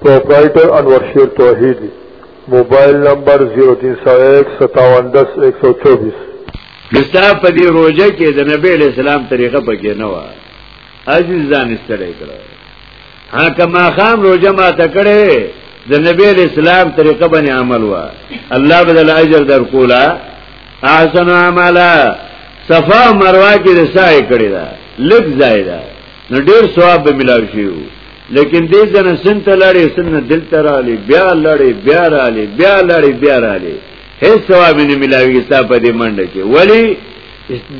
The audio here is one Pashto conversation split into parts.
پروپرائیٹر انور شیر توحیدی موبایل نمبر 03015710124 دستا په دې روزه کې د نبی اسلام طریقه پکې نه و عزیز ځان استړی کړو ها کما خام روزه ما ته کړې د نبی اسلام طریقه باندې عمل و الله بدل اجر در کولا احسن عملا صفا مروه کې رسای کړی دا لږ زائد نو ډیر ثواب به ملاوي شي لیکن دې ځنه سنت لړې سن دل تراله بیا لړې بیا رااله بیا لړې بیا رااله هیڅ ثواب نه ملاوي ستا په دې منډه کې ولی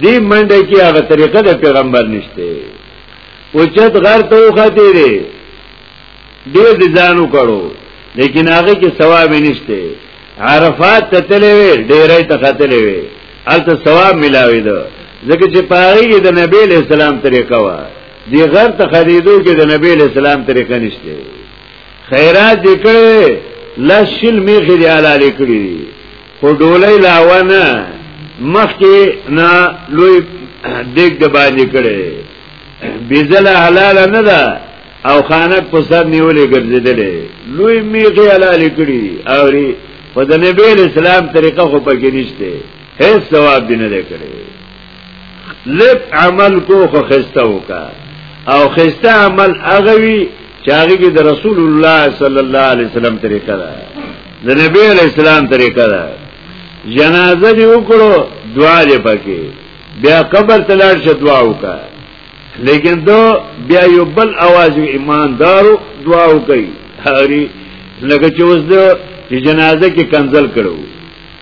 دې منډه کې هغه طریقه د پیغمبر نشته او چت غر ته وخته دې دې ځانو کړو لیکن هغه کې ثواب نشته عرفات ته تلې وې ډېرې ته خاتلې وې البته ثواب ملاوي ده ځکه چې پاره د نبی له سلام طریقه وه دی غر ته خریدو کې د نبی اسلام طریقه نشته خیرات دې کړې لشل میخې دی حلال کړې خو ډولې لاونه مخ کې نه لوی دیګ د باندې کړې بیزله حلال نه ده او خانک په سر نیولې ګرځیدلې لوی میخې حلال کړې او په د نبی اسلام طریقه خو پکې نشته هیڅ ثواب دې نه کړې لب عمل کو خو خسته وکا او خسته عمل اغوی چاگی که ده رسول الله صلی اللہ علیہ وسلم طریقه ده ده نبی علیہ السلام طریقه ده جنازه دی وکړو دعا دی پکې بیا قبر تلار شه دعا وکا لیکن دو بیا یو بل आवाज ایماندارو دعا وکي هری لکه چې اوس د جنازه کې کنزل کړو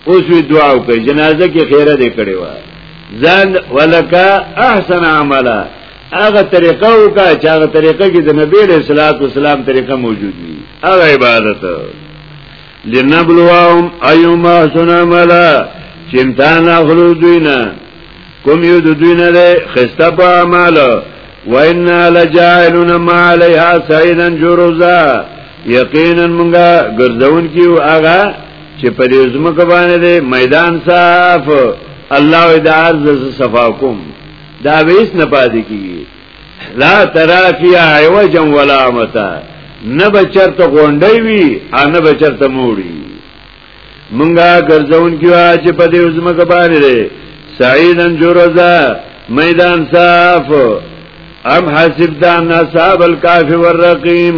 اوس وی دعا وکړي جنازه کې خیره دې کړي و ځان ولکا احسن عملا هغه طریقه وکا چې هغه طریقه کې د نبی له صلوات و سلام طریقه موجود وي هغه عبادت لنبلوهم ايما سن عملا چې امتحان اخلو دوی نه کوم یو د دوی نه ده خسته په اعمال و ان لجاعلون ما عليها سعيدا جرزا یقینا موږ ګرځون کیو هغه چې په دې زمکه باندې دی میدان صاف الله د عرض صفا کوم دا ویس نه پاتې کیږي لا ترا فی عوجا ولا متا نه بچرته غونډي وی ان بچرته موړي مونږه ګرځون کیوا چې په دې زمکه باندې دی سعیدن جرزا میدان صاف ام حسب دان اصحاب الكافر والرقیم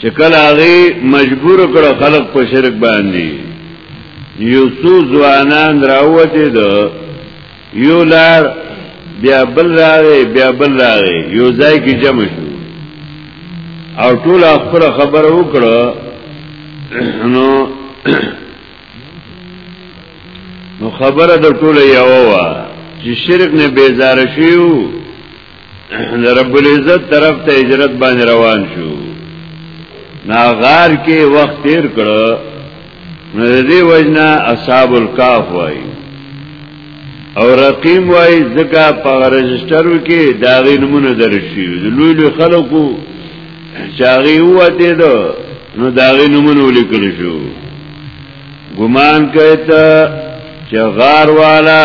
چې کله هغه مجبور کړ خلق په شرک باندې یو څو ځوانان راوته دو یو لار بیا بل راغی بیا بل راغی یو ځای کې جمع شو او ټول خپل خبر وکړه نو نو خبره د ټوله یو وا چې شرک نه بیزار شیو د رب العزت طرف ته هجرت باندې روان شو نا غار کې وخت تیر کړو نو دې وجنا اصحاب الکاف وای او رقیم وای ځکه په رجسترو کې دا غي نمونه درشي لوی لوی خلکو چاغي وته دو نو دا غي نمونه ولیکل شو ګمان کوي ته چې غار والا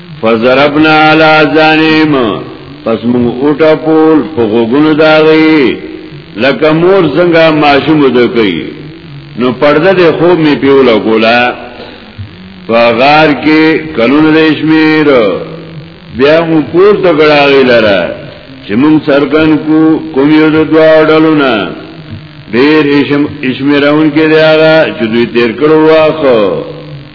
فضربنا على اذانهم پس موږ اوټه پول په غوګونو داغي لکه مور څنګه ماشوم د کوي نو پرده د خوب می پیولا کولا فغار کې کلون ریشمیر بیا مو پور ته غړاوی لره چې موږ سرکن کو کوم یو د دوا ډلو نه ډیر اشمراون کې دی هغه چې دوی تیر کړو واخو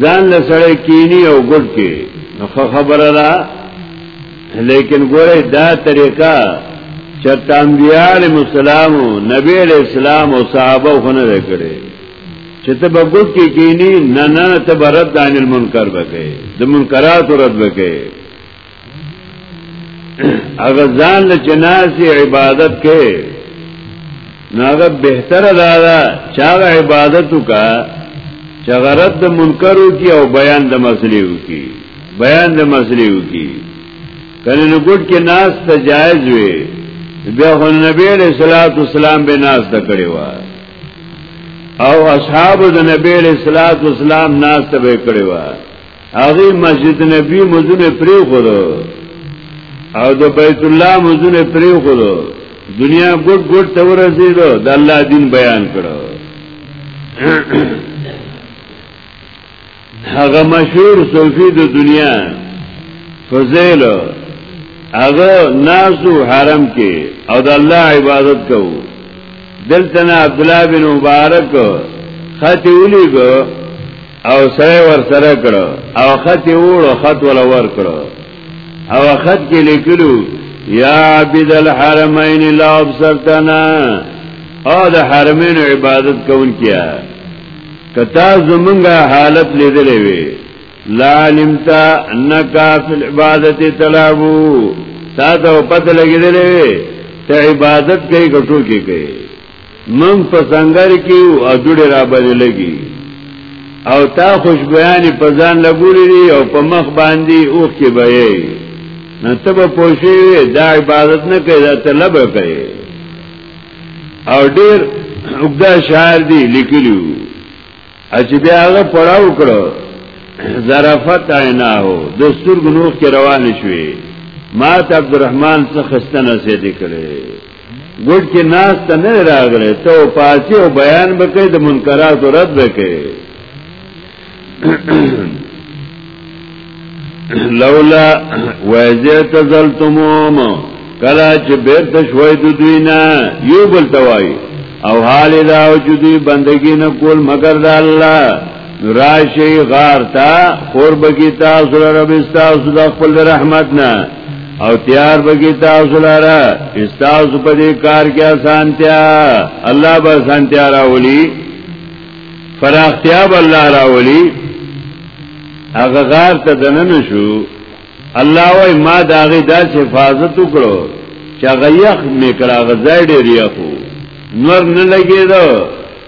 ځان له سره کینی او ګډ کې نو خبره ده لیکن ګوره دا طریقه چرته انبیاء علیهم السلام نبی علیہ السلام او صحابه خونه وکړي چې ته به ګډ کې کینی نه نه ته برد عن المنکر وکړي د منکرات رد وکړي اگر ځان له چناسي عبادت کې ناغه بهتره دا دا چا عبادت وکا چې غرض د منکرو کی او بیان د مسلیو کی بیان د مسلیو کی کله نو ګډ کې ناس ته جایز وي بیا خو نبی له صلوات والسلام به ناس ته کړی و او اصحاب د نبی له صلوات والسلام ناس ته به کړی و هغه مسجد نبی مزونه پری خورو او د بیت الله مزونه پری خورو دنیا ګډ ګډ ته ورسېدو د الله دین بیان کړو هغه مشهور صوفي د دنیا فضیل هغه نازو حرم کې او د الله عبادت کوو دلته عبد الله بن مبارک خط ویلی کو او سره ور سره کړو او خط وړو خط ول ور کړو او خط کې لیکلو یا عبد الحرمین لا ابصرتنا او د حرمین عبادت کون کیا کتا زمونږه حالت لیدلې وی لا علمتا انک فی العبادت تلعبو تا ته پته لګیدلې ته عبادت کوي کټو کې کوي من په سنگر کې او جوړې را باندې لګي او تا خوشبویان په ځان لګولې او په مخ باندې اوخ کې بهي نو ته به پوښي دا عبادت نه کوي دا طلب کوي او ډیر وګدا شعر دی لیکلو اچ بیا هغه پړاو کړو ظرفت عینا هو د سترګو نوخ کې روان شوي ما ته عبدالرحمن څخه ستنه سي دي کړې ګډ کې ناس ته نه راغلی ته او پاتې او بیان وکړي د منکراتو رد وکړي لولا وایزه تزلتموم کلا چې بیرته شوي د دوی نه یو بل توای او حال دا او چې دوی بندگی نه کول مگر د الله راشی غار تا خور بکی تاسو لره بستاسو د خپل رحمت نه او تیار بکی تاسو لره استاسو په دې کار کې اسانتیا الله به اسانتیا راولي فراختیا به الله راولي هغه غار ته دنن شو الله وای ما داغه داس حفاظت وکړو چې غیخ میکړه غزای ډیر یخو نور نه لګیدو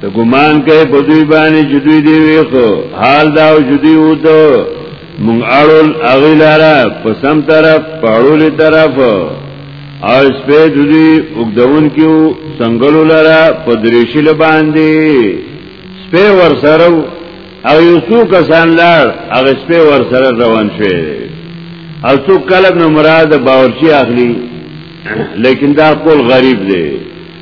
ته ګمان کوي په دوی باندې چې دوی دی وي خو حال دا او جدي وو ته مونږ اړول اغیلارا په سم طرف پاړول طرف او سپه دوی وګدون کیو څنګهلو لرا په دریشل باندې سپه ور سره او یو څو کسان لار هغه سپه ور سره روان شوی او څو کلب نو مراد باورچی اخلي لیکن دا قول غریب دی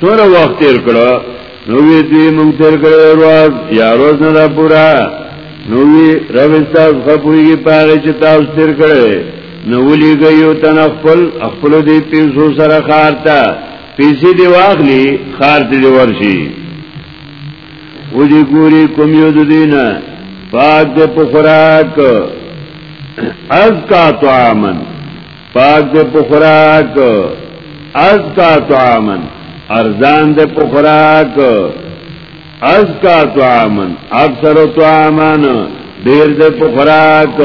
سور وقت تیر کرو نوی دوی منگ تیر کرو روز یا روز ندا پورا نوی رب استاز خپوی گی پاگی چه تاز تیر کرو نولی گیو تن اخپل اخپلو دی پیسو سر خارتا پیسی دی واخلی خارتی دی ورشی او دی گوری کمیو دو دینا پاک دی پخوراک از کا تو آمن پاک دې په خوراک ازکا طعامن ارزان دې په خوراک ازکا طعامن اکثر طعامن ډېر دې په خوراک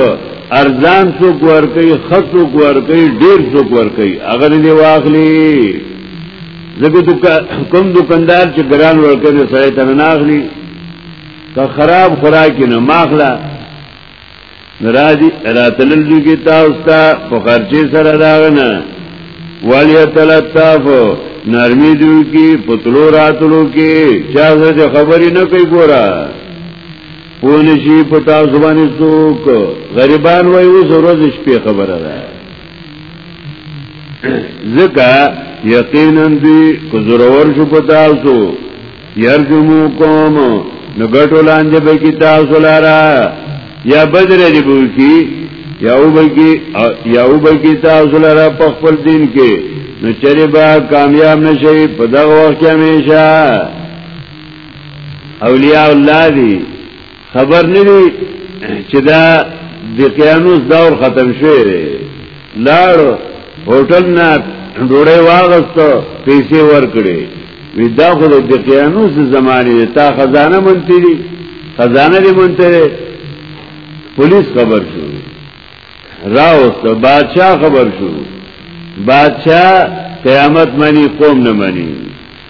ارزان سو کور کوي خصو کور کوي ډېر سو کور کوي اگر دې واخلي زګو کوم دکاندار چې ګران ورکړي سړی ته نه اخلي که خراب خوراک نه ماخلا نرادی راتلل دو کی تاوستا پا خرچی سر داغنا والی تلطافو نرمی دیو کی پتلو راتلو کی چا سر خبری نکی گورا پونشی پتا زبانی سوک غریبان وی اوس روز شپې خبره ده ځکه یقینا دی کو ضرور شو پتا سو يرجموکم نو ګټو لاندې به کی تاسو لارا یا بدر دی بوکی یا وبکی یا وبکی تاسو لارا په خپل دین کې نو چری با کامیاب نشي په دغه وخت کې همیشه اولیاء الله دی خبر نه دی چې دا د قیانوس دور ختم شوی دی لاړ هوټل نه ډوړې واغستو پیسې ورکړې وی دا خو د قیانوس زمانه تا خزانه مونته دي خزانه دې مونته پولیس خبر شو راوست بادشاہ خبر شو بادشاہ قیامت منی قوم نه منی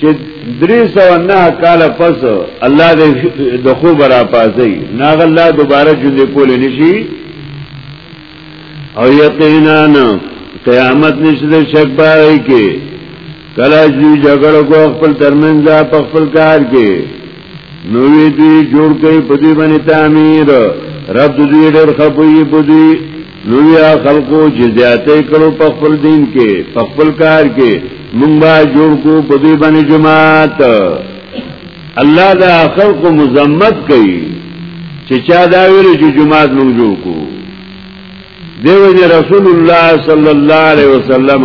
چې درې سو نه کال پس الله دې د خو برا پازي ناغ الله دوباره ژوند کول نشي او یقینا قیامت نشته شک پای کې کله چې جګړه کو خپل ترمنځ په خپل کار کې نوې دې جوړ کړي په دې باندې تعمیر رب دې ډېر خپوي په دې نویا خلقو چې زیاتې کړو په خپل دین کې په خپل کار کې مونږ به جوړ کو په دې باندې جماعت الله دا خلق مزمت کوي چې چا دا ویل چې جماعت مونږ جوړ کو دیو جن رسول الله صلی الله علیه وسلم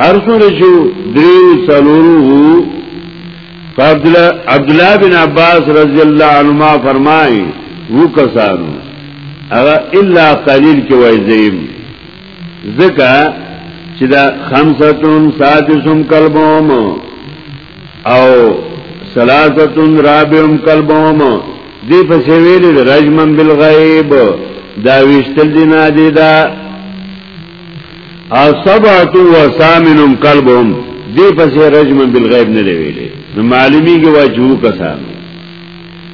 هر څومره چې دریو څلورو عبد الله بن عباس رضی الله عنهما فرمایي وکسانو هغه الا قليل کې وای زیم ځکه چې دا خمساتون سادسم قلبهم او ثلاثتون رابعم قلبهم دې په سویل رجمن بالغیب دا وشتل دی نه دی دا اصبعت و سامنم قلبهم دی پس رجم بالغیب نه دی ویلې نو معلومیږي واجو کسان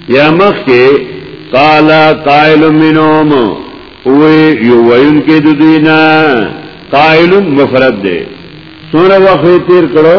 یا مخ کې قال قائل منهم او یو وین کې د دینا قائل مفرد دی سوره وخت تیر کړو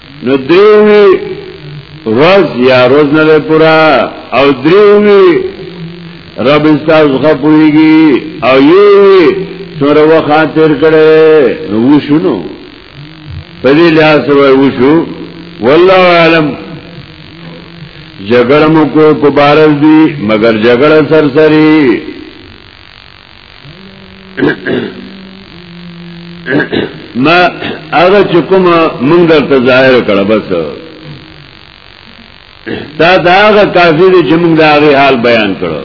نو دریوی روز یا روز نه پورا او دریوی رب استاز غپویږي او یوی سور وخاتر کړي نو شنو په دې لحاظ سره وشو والله عالم جګړه مو کو کو بارز دی مگر جګړه سرسری ما هغه چې کوم مونږ درته ظاهر کړه بس تا دا هغه کافر چې مونږ دا هغه حال بیان کړو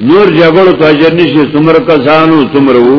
نور جګړو ته اجر نشي څومره کسانو څومره وو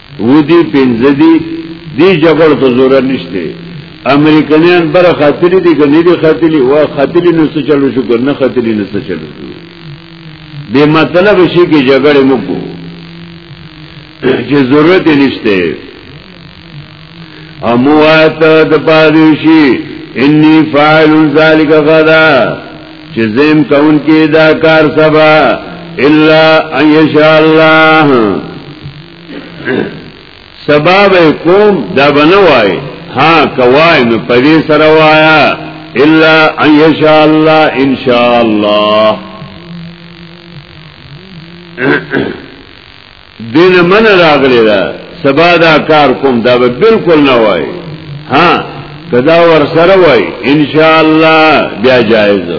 ودی پنځه دی دی جګړه ته زور نشته امریکایان بر خاطر دي کني دي خاطر وا خاطر نو څه چلو شو کنه خاطر نو څه چلو شو به مطلب شي کې جګړه مو کو چې ضرورت نشته اموات د پادشي انی فاعل ذلک غدا چې زم کون کې دا کار سبا الا ان شاء الله سبب کوم دا بنوای ها کوای نو پدې سره وایا الا ان یشاء الله ان شاء الله دین من راغلی دا سبا دا کار کوم دا به بالکل نه وای ها کدا ور سره وای ان شاء الله بیا جایز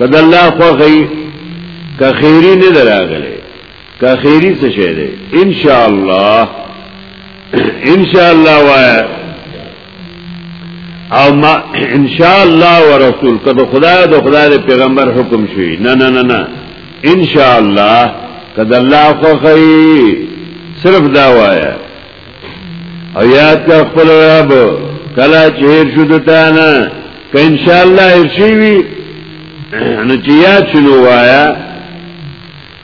کدا الله خو خی که خیری نه دراغلی کا خیری څه شه دی ان شاء الله ان شاء الله وای او ما ان شاء الله ورسول کده خدای د خدای پیغمبر حکم شوی نه نه نه نه ان شاء الله کده الله خو خی صرف دا وای او یاد کا خپل رب کلا چهر شو دتانه ک ان شاء الله شي وی نو چې یاد شنو وایا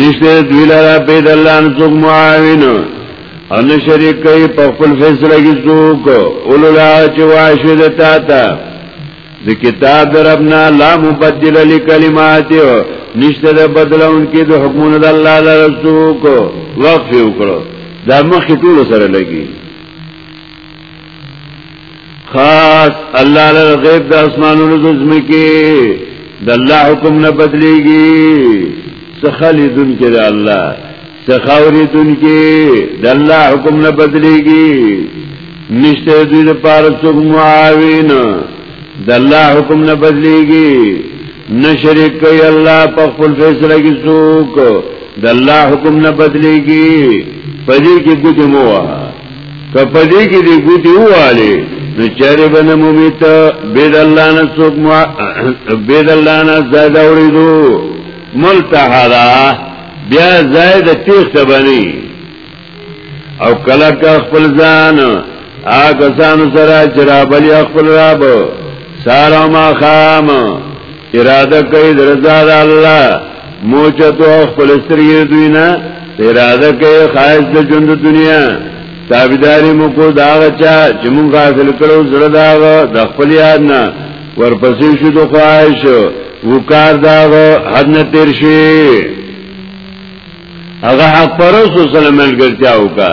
نشته دوی لرا پید الله ان څوک معاون ان شریک کوي په خپل فیصله کې څوک اولو لا چې واشه د تا تا د کتاب دربنا لا مبدل لکلمات نشته د بدلون کې د حکمونو د الله لپاره څوک وقف وکړو دا مخ ټول سره لګي خاص الله له غیب د اسمانونو د زمکه د الله حکم نه بدليږي سخلی دن کې د الله سخاوري دن کې د الله حکم نه بدليږي نشته دوی د پاره څوک معاون د الله حکم نه بدليږي نشرک کوي الله په خپل فیصله کې څوک د الله حکم نه بدليږي پدې کې ګوتمو واه کپدې کې دې ګوتې واله نو چرې بنه مومیت بيد الله نه څوک مو بيد الله نه زاد اوریدو ملتحرا بیا زائد تیخ تبنی او کلا کا خپل ځان آګه ځان سره چرابلی خپل راب سارا ما خام اراده کوي د رضا د الله موجتو خپل سترګې دوی نه اراده کوي خاص د ژوند دنیا تابعداري مو کو دا چا چې مونږ غافل کړو زړه دا د خپل یاد نه ورپسې شو د خواهش وکړ دا حد نه تیر شي هغه حق پرسو سره ملګرتیا وکړه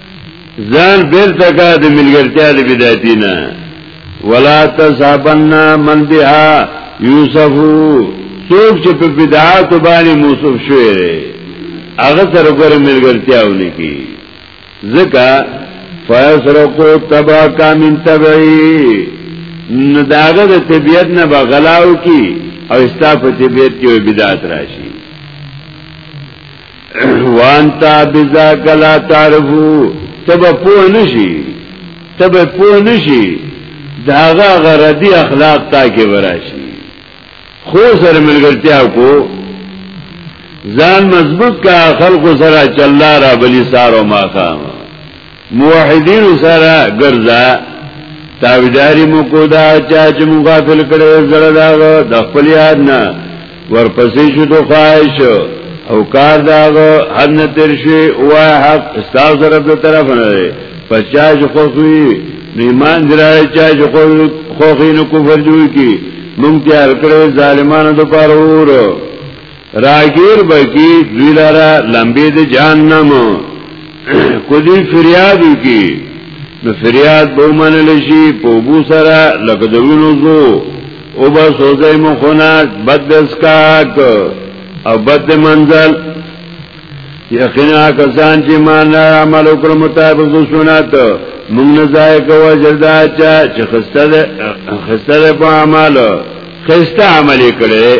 ځان بیرته کا د ملګرتیا د بدعتي نه ولا تصحبن من بها یوسف څوک چې په بدعات باندې موصوف شوی دی هغه سره ګره ملګرتیا ونی کی ځکه فیسرقو تبا کا من تبعی نو داغه د طبیعت نه بغلاو کی او استا په طبیعت کې بدعت راشي وانتا بذاک لا تعرفو تب پوه نشي تب پوه نشي داغه غردي اخلاق تا کې وراشي خو سره ملګرتیا کو ځان مضبوط کا خلق سره چلا را بلی سارو ما خام موحدین سره ګرځا تابعداري مو کو دا چا چې مو غافل کړي زړه دا د خپل یاد نه ورپسې شو د خواهش او کار دا حد نه تیر شي او حق استاو سره د طرف نه لري پس چا چې خوخوي نیمان درای چا چې خوخوي نو کفر جوړ کی مونږ تیار کړو ظالمانو د پاره ورو راګیر بکی دوی لرا لمبی د جهنم کدی فریادو کی نو فریاد بو منل شي په بو سره لکه دوینو زو او با سوزای مخونه بد دسکاک او بد منزل یقینا کسان چې مان عمل وکړ مطابق د سنت موږ نه ځای کوو جدا چا چې خسته خسته په عمل خسته عمل کړي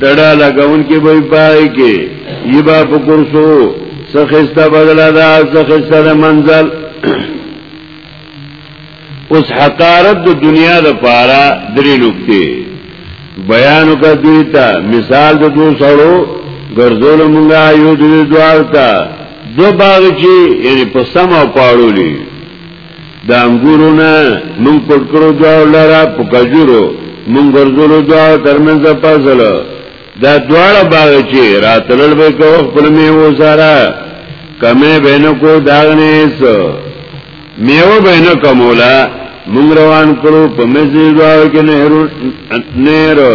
ډډا لګون کې به پای کې یبا په کورسو سخسته بدلا دا سخسته د منزل اوس حقارت د دنیا د پاره درې نقطې بیان وکړ دوی ته مثال د دوه سړو ګرځول مونږه یو دوی دوالتا دو باغ چې یعنی په سم او پاړولې د انګورو نه مونږ پټ کړو دوا لرا په کجورو مونږ ګرځولو دوا ترمنځ فاصل دا دواړه باغ چې راتلل به کو خپل میوه سره کمه بینه کو داغنه سو میوه بینه کومولا مونږ روان کړو په مزي دوا کې نهرو نهرو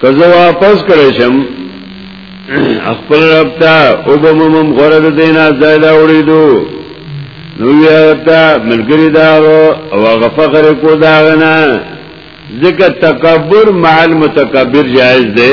که زه واپس کړی شم خپل رب ته او به مم غره د دینا ځای دا وړیدو نو یا ته ملګری دا او هغه فخر کو دا غنا ځکه تکبر مع المتکبر جائز دی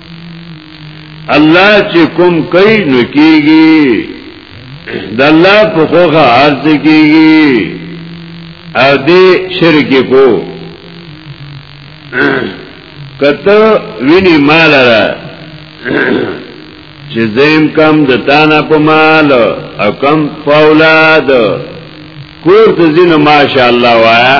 الله چې کوم کوي نو کیږي د الله په خوخه ارز کیږي او دې شرک کو کته ویني مال را چې زم کم د تانا په مال او کم فولاد کور ته زینه ماشاءالله وایا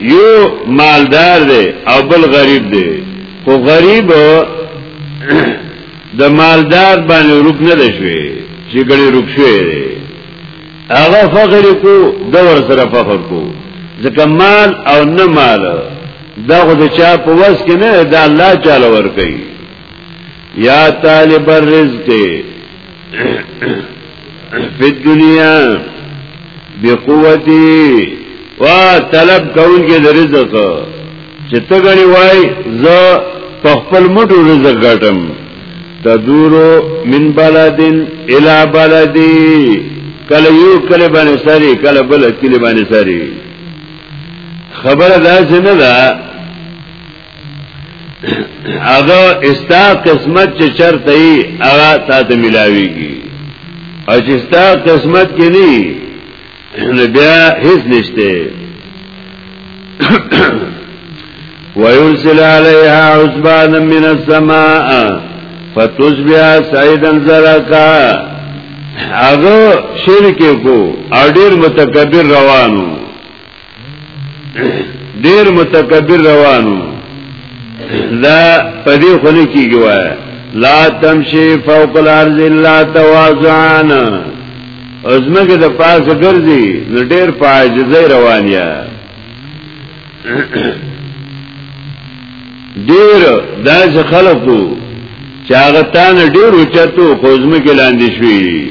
یو مالدار دی او بل غریب دی خو غریب د مالدار باندې روپ نه دشوي چې ګړي روپ شوی دی هغه فخر کو د ور سره فخر کو ځکه مال او نه مال دا خو د چا په وس کې نه دا الله چاله ور کوي یا طالب الرزق فی الدنیا بقوتی وا طلب کون کې د رزق چې ته غني وای ز په خپل مټو رزق غټم تدورو من بلدن الى بلدی کله یو کله باندې سری کله بل کله باندې سری خبره دا څنګه ده هغه استا قسمت چې چرته ای هغه تا ته ملاويږي او چې استا قسمت کې نه نو بیا هیڅ نشته ويرسل عليها عصبانا من السماء فتصبح سعيدا زرقا هغه شرک کو اډیر متکبر روانو ډیر متکبر روانو دا پدې خونه کیږي وای لا تمشي فوق الارض الا تواضعان ازمګه د پاسه ګرځي نو ډیر پاجزه روانیا ډیر داس خلقو چاغتان ډیر اوچتو خوزمه کې لاندې شوی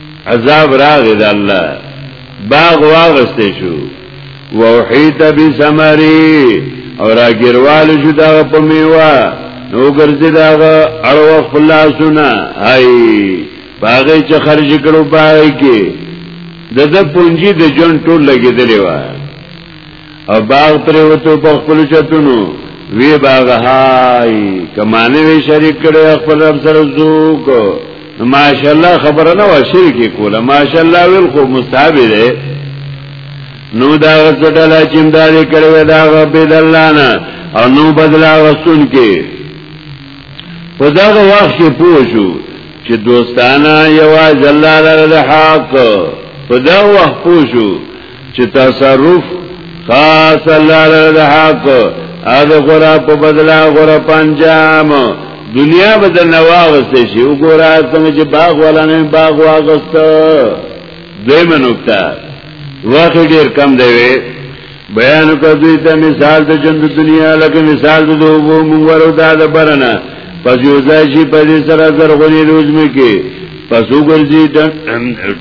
عذاب راغی د الله باغ واغسته شو وحیت بسمری او راګیروال شو دا په میوه نو ګرځي دا اړو خپل لاسونه هاي باغې چې خرج کړو پای کې د د پونجي د جون ټول لګیدلی و او باغ پریوتو په خپل چتونو وی باغ هاي کمانه وی شریک کړي خپل رب سره زوک ماشاءالله خبره نه وشي کې کوله ماشاءالله ویل خو مستحب دی نو دا غټل چې امداد کړي دا رب دلانا او نو بدلا وسون کې په دا وخت کې پوښو چې دوستانه یواز الله لپاره حق په دا وخت پوښو چې تصرف خاص الله لره د حق ا د غره په بدلا غره پنجام دنیا به د نواغسته شي وګوره څنګه چې باغ ولا نه باغ واغسته دیمه نقطه وخت ډیر کم دی بیان کړ دوی ته مثال د ژوند دنیا لکه مثال د دوبو مونږ ورو دا د برنه پس یو ځای شي په دې سره زرغونی روزمه کې پس وګرځي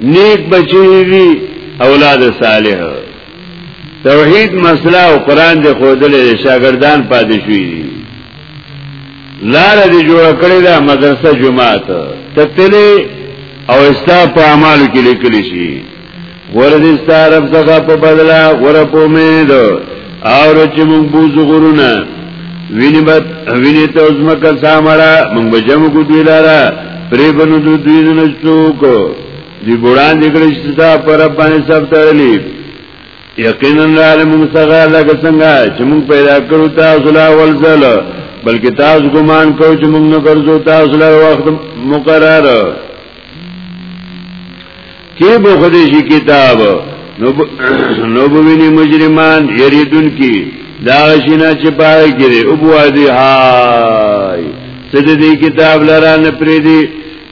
نیک بچی وی اولاد صالح توحید مسله او قران د خودل شاګردان پاتې شوی دي لار دې جوړ کړی دا مدرسه جماعت ته تلې او استا په اعمال کې لیکل شي ور دې ستارب څخه په بدلا ور په امید او رچ مونږ بوز غرونه ویني بد ویني ته اوس مکه سامړه مونږ به جمع کو دوی لاره پرې بنو دوی دوی نه څوک دی ګوران دې کړی چې تا پر باندې سب تړلې یقینا لاره مونږ څنګه لکه څنګه چې مونږ پیدا کړو تاسو لا ولزل بلکې تاسو ګمان کوئ چې مونږ نه ګرځو تاسو لا وخت مقرره کې به خدای شي کتاب نو بوینی مجرمان یریدون کی دا شینا چې پای کړي او بوادي هاي سد دې کتاب لرا نه پری دي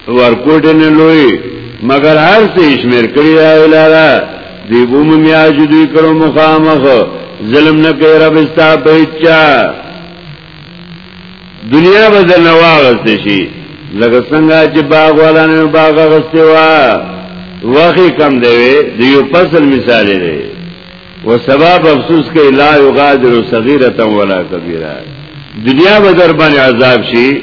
ورکوټ نه لوی مگر هر څه شمیر کړی او لرا دی بوم میاج دوی کړو مخامخ ظلم نه کوي رب استا بچا دنیا به د نواغست شي لکه څنګه چې باغ والا نه باغ غستې وا وخی کم دی د یو فصل مثال دی و سبب افسوس کوي لا یغادر صغیره ولا کبیره دنیا به در باندې عذاب شي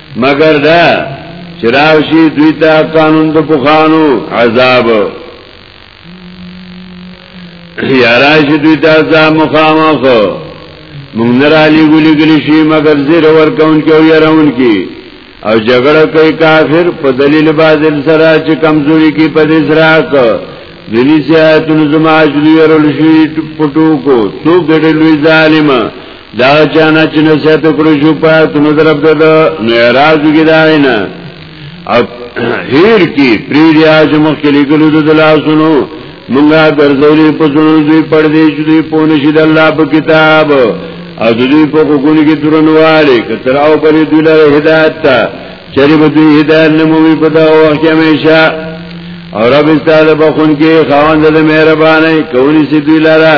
مگر دا چراوشی دوی تا قانون د پخانو عذاب یاراشی دوی تا زا مخامخ مونږ نه را لګولې ګلې شي مګر زیر ور کون کې او يرون کې او جګړه کوي کافر په دلیل باطل سره چې کمزوري کې په دې سره کو دلی سیاتون زما اجلی ورل شي پټو کو څو ګډلوي ظالما دا چانا چې نصیحت کړو شو پات نو درب دل نو اعتراض وکړای نه او هیر کی پریریا چې مخ کې لیکلو د لاسونو مونږه ګرځولې په زړه دوی پړ دې چې دوی په نشي د الله په کتاب او دوی په کوګونو کې درنواله کتر او پر دوی له هدایت ته چری به دوی هدایت نه مومي په دا وخت کې همیشه او رب استاد بخون کې خواند د مهرباني کولی سي دوی لاره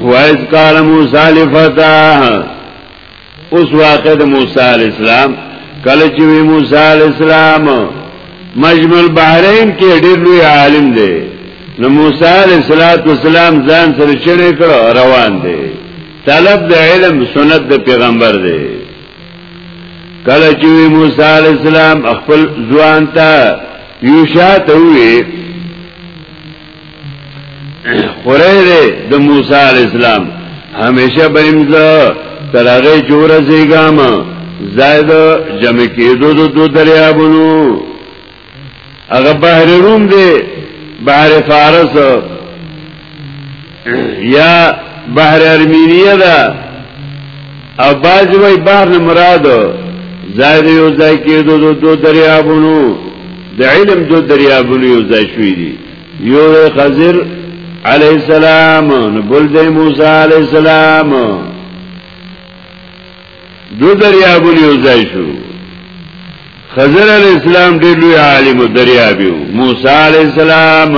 وایز قال موسی لفتاه اوس واقع د موسی علی السلام کله چې موسی علی السلام مجمع البحرین کې ډېر لوی عالم دی نو موسی علی السلام ځان سره چړې کړ روان دی طلب د علم سنت د پیغمبر دی کله چې موسی علی السلام خپل ځوان ته یوشا ته وی خوره ده د موسی علی السلام همیشه به امزه تر هغه جوړه زیګام زائد جمع کېدو د دو دریابونو هغه بحر روم دی بحر فارس یا بحر ارمینیه ده او باز وای بحر مراد زائد یو ځای کېدو د دو دریابونو د علم دو دریابونو یو ځای شوې دي یو خضر علی السلام بل د موسی علی السلام دو دریابونو یو ځای شو خضر علی السلام ډېر لوی عالم دریابي موسی علی السلام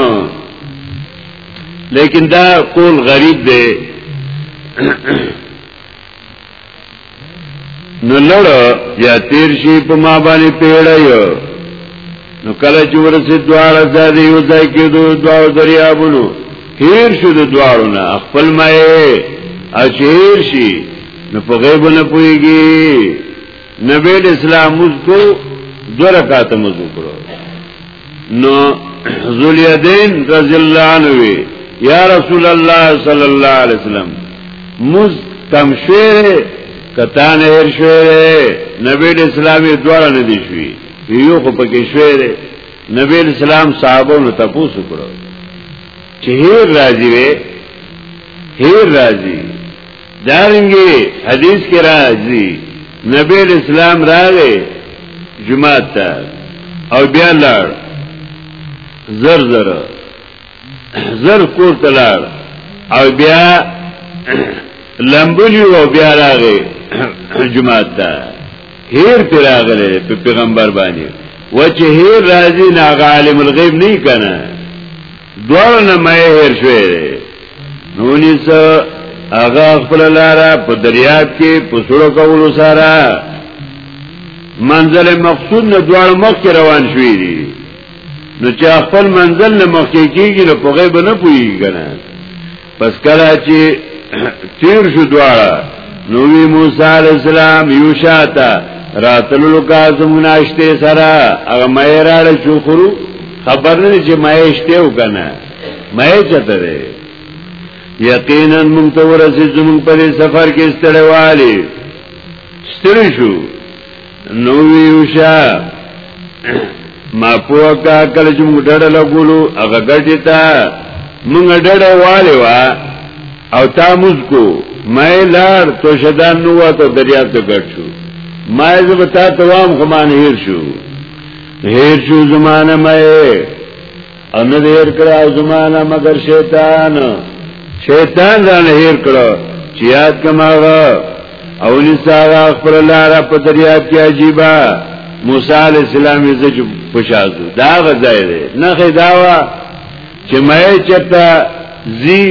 لیکن دا قول غریب دی نو لړ یا تیر شي په ما باندې پیړای نو کله چې ورسې دواړه ځای یو ځای کې دوه دواړو دریابونو هیر شو د دواړو نه خپل مې اچیر شي نو په غیب نه پويږي نبی اسلام مزکو دو رکعات مزو کړو نو ذلیدین رضی الله عنه وی یا رسول الله صلی الله علیه وسلم مز کم شوی کتا نه هر شوی نبی اسلامي دواړه نه دی شوی یو خو پکې شوی دی نبی اسلام صحابو نو تاسو کړو چې هر راځي هر راځي دارنګي حدیث کې راځي نبی اسلام راغې جمعه ته او بیا لار زر زر زر کور ته لار او بیا لمبلی او بیا راغې جمعه ته هیر پر راغله په پیغمبر باندې و چې هیر راځي نه عالم الغیب نه کنه دوارو نمائے هیر شوئے دے نونی سا اغا اخبر لارا پا دریاب کی پسوڑو کولو سارا منزل مقصود نه دوارو مخ کی روان شوی دی نو چې خپل منزل نه مخ کی کیږي نو په غیب نه پوهیږي کنه پس کلا چی تیر شو دوارا نوی موسیٰ علیہ السلام یوشا تا راتلو لکا زموناشتے سرا اگا مئی راڑا چو خرو خبر نه چې مای شته او کنه مای چته ده یقینا مونږ ته ورسې زمونږ په سفر کې ستړیوالي ستړي شو نو ویوشا ما پوه کا کله چې موږ ډډه لګولو هغه ګټه تا موږ ډډه والي وا او تا موږ کو مې لار تو شدان نو ته دریا ته ګټ شو ما زه به تا توام خمان هیر شو هیر شو زمانه مې ان دې هر کړه زمانہ مگر شیطان شیطان رانه هر کړه چې یاد کماغه او نساغه خپل لار په دریاب کې عجیبا موسی علی السلام یې ځج پښازو دا غځای دی نه خداوا چې مې چتا زی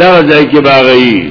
دا ځای کې باغی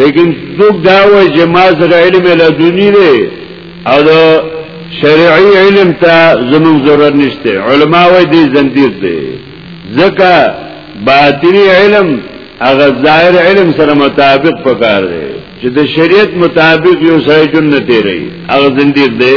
لیکن څوک دا وایي چې ما سره علم لدونی دی او دا شرعي علم ته زموږ ضرورت نشته علما وایي دې زندیر دی ځکه باطنی علم هغه ظاهر علم سره مطابق پکار دی چې د شریعت مطابق یو سړی جنته ری هغه زندیر دی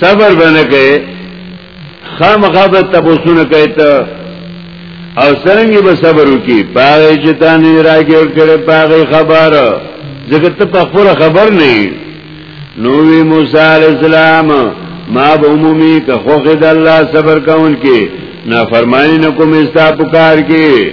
صبر بنه کوي خامخا به تبوسونه کوي ته او سرنګي به صبر وکي پاره چې تانه راګر کړي پاره خبر ځکه ته په خپل خبر نه نو وی موسی علی السلام ما به عمومي که خو خد الله صبر کون کې نافرمانی نکوم استا پکار کې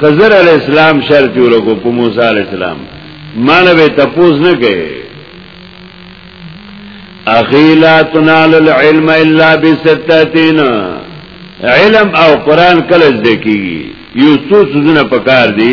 خضر علی السلام شرط ورکو په موسی علی السلام مانه به تپوس نه کوي اخی لا تنال العلم الا بستتین علم او قران کله ذکی یو څو سوزونه پکار دی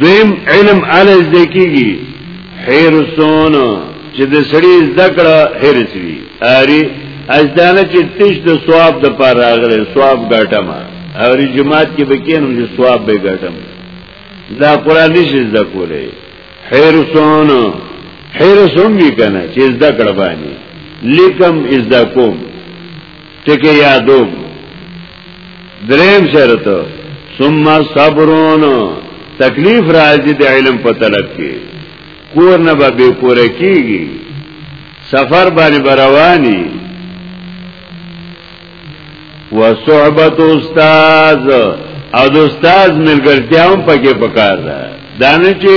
دویم علم اله زده کیږي حیرسون چې د سړي زده کړه حیرس وي اری ازدانه چې تیش د ثواب د پر راغله ثواب ګټم او جماعت کې بکینم چې ثواب به ګټم دا قران نشي زده کولای حیرسون حیرسون وی کنه چې زده کړه باندې لیکم زده کوم ټکی یادوم دریم شرط ثم صبرون تکلیف راځي د علم په طلب کې کور نه به بے کور کیږي سفر باندې برواني وصحبت استاد او د استاد ملګرتیا هم پکې پکار ده دا نه چې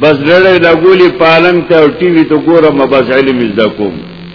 بس لړې لګولي پالنګ ته او ټي وي ته ګورم بس علم زده کوم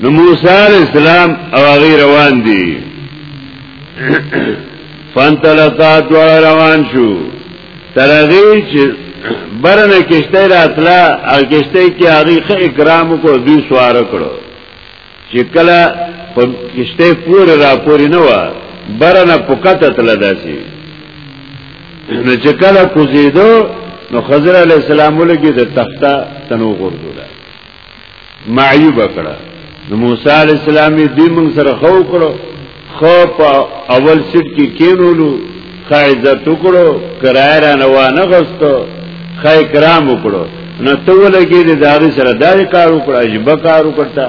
نو موسی علیہ السلام او هغه روان دي فانطلقا دوار روان شو ترغی چې برنه کشته راتلا او کشته کې هغه خ اکرام کو دوی سوار کړو چې کله په کشته پور را پوری نه و برنه پکته تل داسي نو چې کله کوزیدو نو خضر علی السلام ولګي د تخته تنو غردو معیوب کړه نو موسی علی السلام دې موږ سره خو کړو خو په اول سټ کې کینولو خایزه ټکړو کرای را نه وانه غستو خای کرام وکړو نو ته ولګې دې داغي سره دای کار وکړه عجبه کار وکړه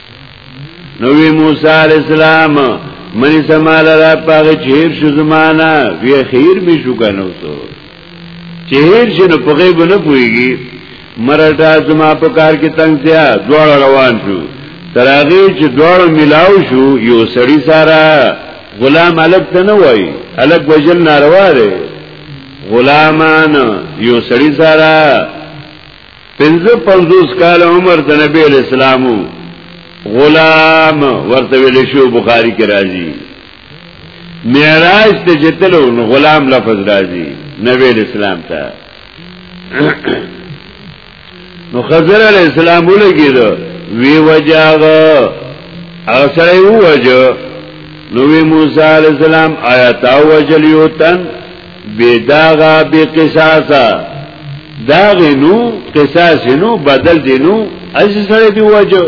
نوی موسی علیہ السلام منی سمال را پاگه چه هیر شو زمانا وی خیر می شو کنو سو چه هیر شو نو پا غیب نو پویگی مرٹا زما پا کار کی تنگ سیا دوار روان شو تراغی چه دوار ملاو شو یو سڑی سارا غلام علق تا نوائی علق وجل ناروا ده غلامان یو سڑی سارا پنځه پنځوس کال عمر د نبی اسلام غلام ورته ویل شو بخاری کې راځي معراج ته جتلو نو غلام لفظ راځي نبی اسلام ته نو خضر علیہ السلام ولګید وی وجاغ او سره وجه نو وی موسی علیہ السلام آیا تا وجلیو تن بیداغا بی قصاصا داغی نو قصاص نو بدل دی نو اسی سره دی وجه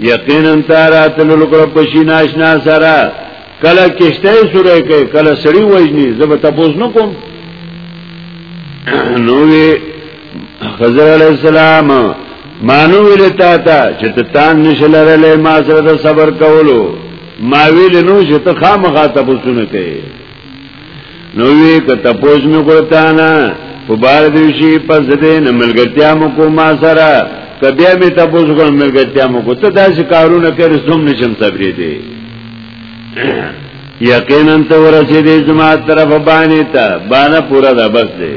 یقینا تارا تللو کرا پشی ناشنا سرا کلا کشته سره که کلا سری وجنی زب تپوز نو کم نوی خضر علیہ السلام مانو ویلی تا تا چه تا تان نشل رلی ما سره صبر کولو ما ویلی نو چه تا خام خاطب سنو که نو وی که تپوس مې کړتانا په بار دی شي پس دې نه ملګرتیا مو کو ما سره کبیا مې تپوس کوم ملګرتیا مو کو ته داسې کارونه کوي زوم نشم صبرې دي یقینا ته ورسې دې زما طرف باندې ته باندې پورا ده بس دې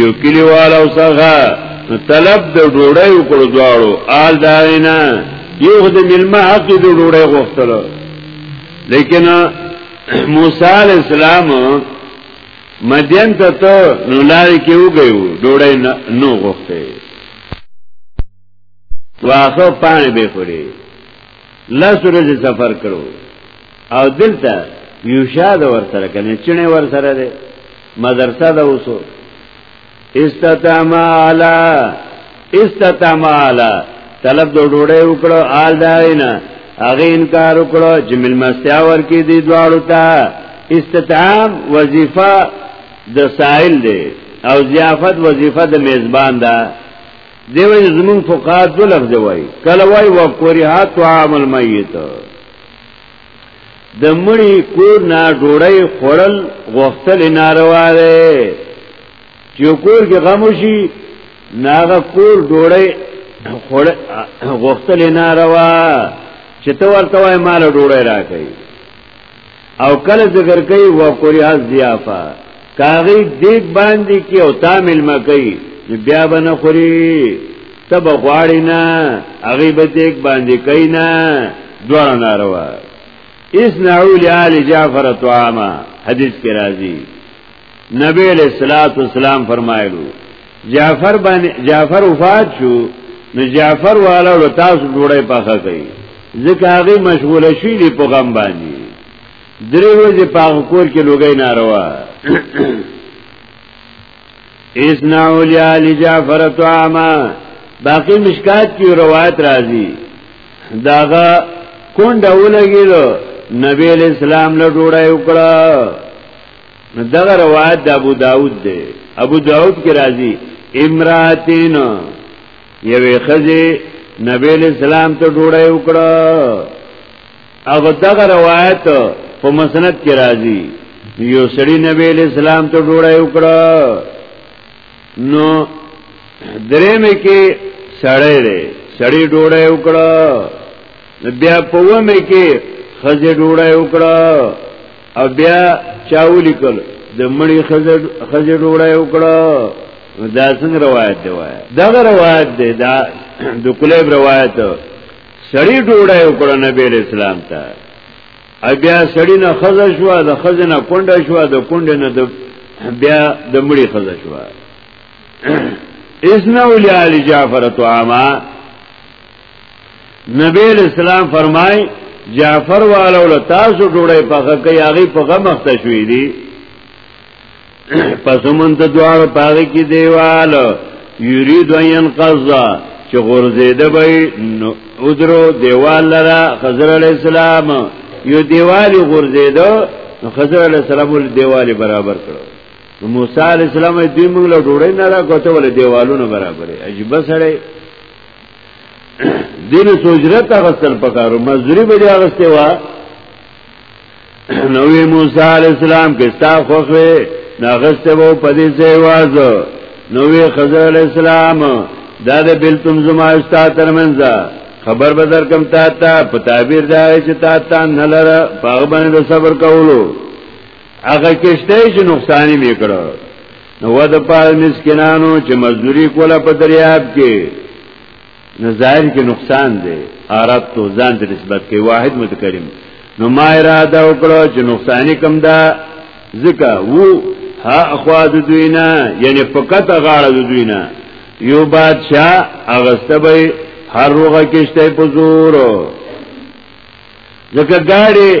یو کلیوال او څنګه طلب د ډوړی وکړو دواړو آل دارینا یو د ملما حق د ډوړی غوښتلو لیکن موسی علی السلام مدین ته ته نو لاري کې وګیو ډوړی نو غوښته واخه پانی به خوري لا سورج سفر کړو او دلته یوشا د ور سره کنه چنه ور سره ده مدرسه ده اوسو استتما علا استتما علا طلب د ډوړې وکړو آل داینا هغه انکار وکړو چې ملمستیا ورکی دی دواړو ته استطعام وظیفه د سائل دی او ضیافت وظیفه د میزبان ده دیو زمون فقها دو لفظ وای کله وای و کوریها طعام المیت د مړی کور نه ډوړی خورل غوښتل ناروا ده چې کور کې غم شي ناغه کور ډوړی خور غوښتل ناروا چې ته ورته وای مال ډوړی راکې او کله ذکر کوي وکره الضیافه کاغی دیګ باندې کې او تامل مکې بیا بنه خوري تب غواړي نه هغه به دیګ باندې کوي نه دوه ناروا اسنعوا لآل جعفر طعاما حدیث کې راځي نبی علیہ الصلوۃ والسلام فرمایلو جعفر باندې جعفر وفات شو نو جعفر والا له تاسو ډوړې پخه کوي ځکه هغه مشغوله شي دی په غم باندې درې ورځې په کور کې لوګي ناروا اسنعو لیا لجعفر طعاما باقی مشکات کی روایت راځي داغه کونډه ولګیلو نبی اسلام له ډوړای وکړه نو دغه روایت د ابو داود دی ابو داود کې راځي امراتین یوې خزه نبی اسلام ته ډوړای وکړه هغه دغه روایت په مسند کې راځي یو سړی نبی اسلام ته ډوړای وکړه نو درې مې کې سړی دی سړی ډوړای وکړه بیا په و مې کې خزه ډوړای وکړه او بیا چاولی کل د مړی خزر خزر وړای وکړه دا څنګه روایت دی وای دا روایت دی دا د کلیب روایت سړی ډوړای وکړه نبی اسلام ته بیا سړی نه خزر شو د خزنه کونډه شو د کونډه نه د بیا د مړی خزر شو اسنو لالی جعفر طعاما نبی علیہ السلام فرمای جعفر والو له تاسو ډوړې پخه کوي هغه په غم اخته شوې دي پس مون ته دوار پاره کې دیوال یرید ان قضا چې غورزیده به نو ودرو دیوال لرا خضر علی السلام یو دیوال غورزیده خضر علی السلام ول دیوال برابر کړو موسی علی السلام دوی موږ له ډوړې نه را کوته ول دیوالونه برابرې عجیب سره دین سوجرت غسل پکارو مزدوری به دی غسته وا نوې موسی علی السلام کې ستا خوخه ناغسته وو پدې ځای واز نوې خضر علی السلام دا د بلتم زما استا ترمنځ خبر به در کم تا تا په تعبیر دا چې تا تا نه لره په باندې صبر کولو هغه کشته چې نقصان یې وکړو نو د پال مسکینانو چې مزدوری کوله په دریاب کې نظاهر کې نقصان دی عرب تو ځان ته نسبت کوي واحد متکلم نو ما اراده وکړه چې نقصان کم دا ځکه وو ها اخوا د دوینا یعنی فقط غاړه د دوینا یو بادشاہ اغسته به هر روغه کېشته په زور ځکه گاډي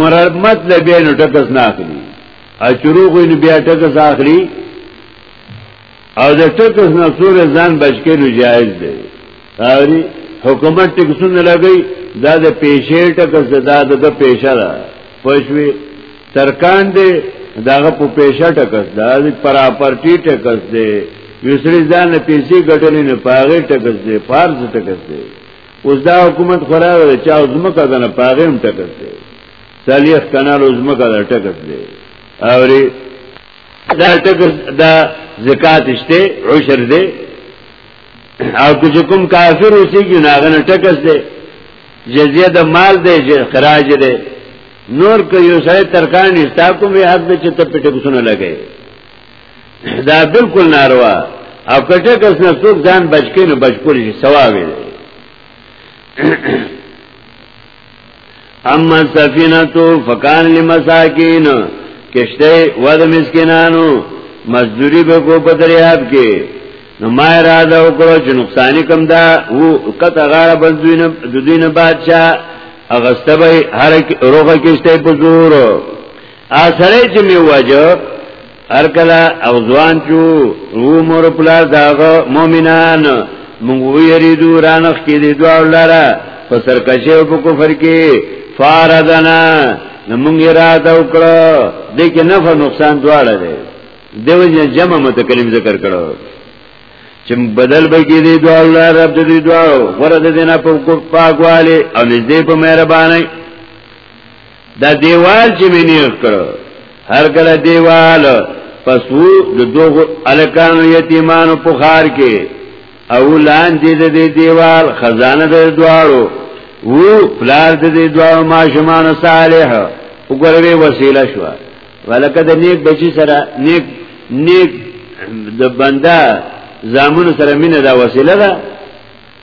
مرمت لبین ټکس نه اخلي اچرو خو نو بیا ټکس اخلي او د ټکس نه څور ځان بچکه نو جایز دی اوري حکومت ټکسونه لګي دا د پیشې ټکس دا د پیشه ده پښوی ترکان دی داغه په پیشه ټکس دا د پراپرټي ټکس دی یوسری ځان نه پیسې ګټلې نه پاغه ټکس دی فرض ټکس دی اوس دا حکومت خورا چې ځمکه ده نه پاغه هم ټکس دی سالیخ کنال ازمکا دا ټکس دی اوری دا ټکس دا زکات شته عشر دی او کچھ کم کافر اسی کی ناغن ټکس دی جزیه د مال دی خراج دی نور که یو سره ترکان استا کوم یې حق دی چې ته پټه کوسونه لګي دا بالکل ناروا او کټه کس نه څوک ځان بچکې نه بچکول شي ثواب دی اما سفینه تو فکان لمساکین کشته ود مسکینانو مزدوری به کو په دریاب کې نو ما اراده وکړو چې نقصان کم دا او کته غاړه بندوینه د دینه بادشاہ اغسته به هر روغه کشته په زور اثرې چې می وجه ارکلا او ځوان چو و مور پلار داغه مؤمنان مونږ ویریدو رانخ کې دي دوه لاره په سرکشه او په کفر کې فاردنا مونږ را دا وکړه د کې نفع نقصان دواړه دي دیو جمع متکلم ذکر کړو چې بدل به کې دي دوه لاره رب دې دوه ورته دینه په پاکواله او نږدې په مهرباني دا دیوال چې مې نیغ کړ هر کله دیوال پسو د دوغو الکانو یتیمانو په خار کې او لاندې د دې دیوال خزانه د دواړو وو پلار د دې دواړو ماشومان صالح وګوروي وسیله شو ولکه د نیک بچی سره نیک نیک د بندا زامن سره مینه دا وسیله ده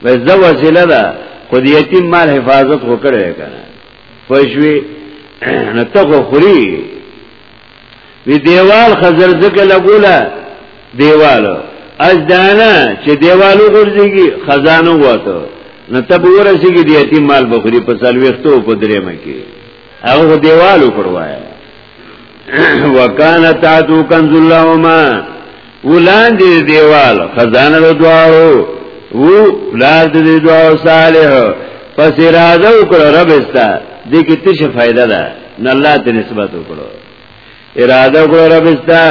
وځه وسیله ده خو د یتیم مال حفاظت وکړي کنه پښوی نه ته خو خوري وی دیوال خزر زکه لګولا دیوال از دانا چې دیوالو ګرځيږي خزانو وته نه ته ورسیږي د یتیم مال بخوري په سلويختو په درې مکه هغه دیوالو پروایا وکانه تعدو کنز اللهما ولان دې دیوال خزانه له دواړو وو لار دې دواړو صالح پس اراده وکړه رب استا دې کې تش فائدہ ده نه الله ته نسبت وکړو اراده وکړه رب استا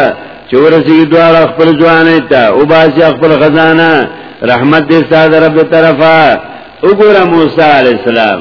چورسی دواړه خپل ځوانه ته او باسي خپل خزانه رحمت دې ساده رب طرفه وګوره موسی عليه السلام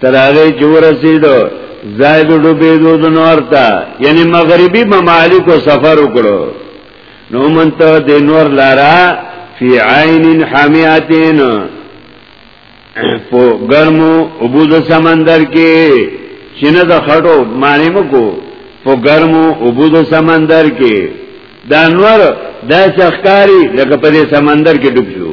تر هغه چې ورسېدو زائد ډوبېدو د نور ته یعنی مغربي ممالک سفر وکړو نو منته د نور لارا فی عین حمیاتین په ګرمو ابو د سمندر کې چې نه د خټو معنی مکو په ګرمو ابو د سمندر کې دا نور دا څخکاری لکه په دې سمندر کې ډوب شو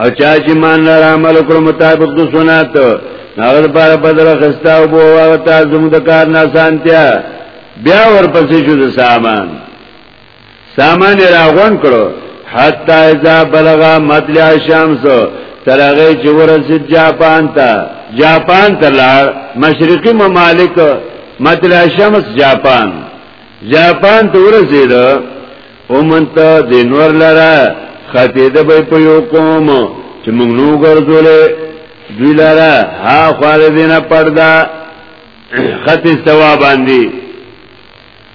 او چا چې مان لر عمل وکړو مطابق د سنت هغه لپاره بدل خستا او بو هغه ته زموږ د کار نه سانتیا بیا ورپسې شو د سامان سامان راغون کړو حتا اذا بلغ مطلع الشمس ترغه چې ورسید جاپان ته جاپان ته لار مشرقي ممالک مطلع الشمس جاپان جاپان ته ورسید اومنت د نور لرا خاطه د به په یو قوم چې موږ نو ګرځولې دوی لرا ها خال دینه پردا خط سوا باندې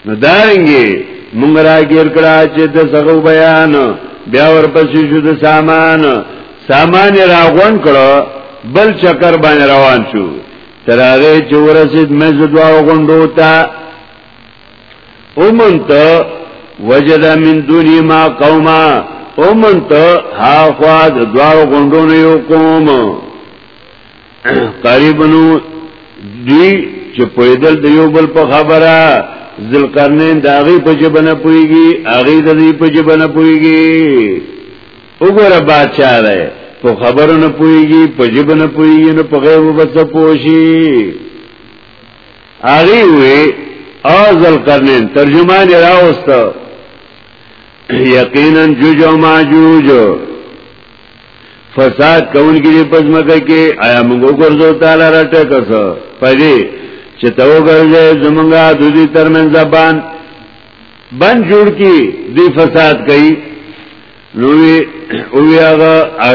نو دارنګي موږ راګیر کړه چې د سغو بیان بیا ورپسې شو د سامان سامان راغون کړه بل چکر باندې روان شو تر هغه چې ورسید مې زدوا غونډو ته اومنت وجد من دونی ما قوما اومنت ها خواد دوار غندون یو قوم قریبنو دی چې پویدل د یو بل په خبره ذلقرنین د هغې په ژبه نه پوهېږي هغې د دې په ژبه نه پوهېږي وګوره بادشاه دی په خبرو نه پوهېږي په ژبه نه پوهېږي نو په غیبو به څه پوه شي هغه وی ازل قرنین ترجمان راوست یقینا جوج او ماجوج فساد کون کی دی پس مکہ کی آیا منگو گرزو تالا رٹا کسا پدی چه تو گرزه زمنگا دو دی ترمن زبان بند جوړ کی دی فساد کئی نو وی او هغه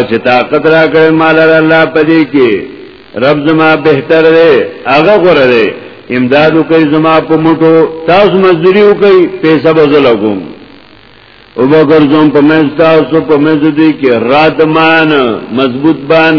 چې طاقت را کړ مال الله پدې کې رب زما بهتر دی هغه غره دی امداد کوي زما په موټو تاسو مزدوري کوي پیسې به زلګوم او بغیر زم په مې تاسو په مې دې کې راتمان مضبوط بان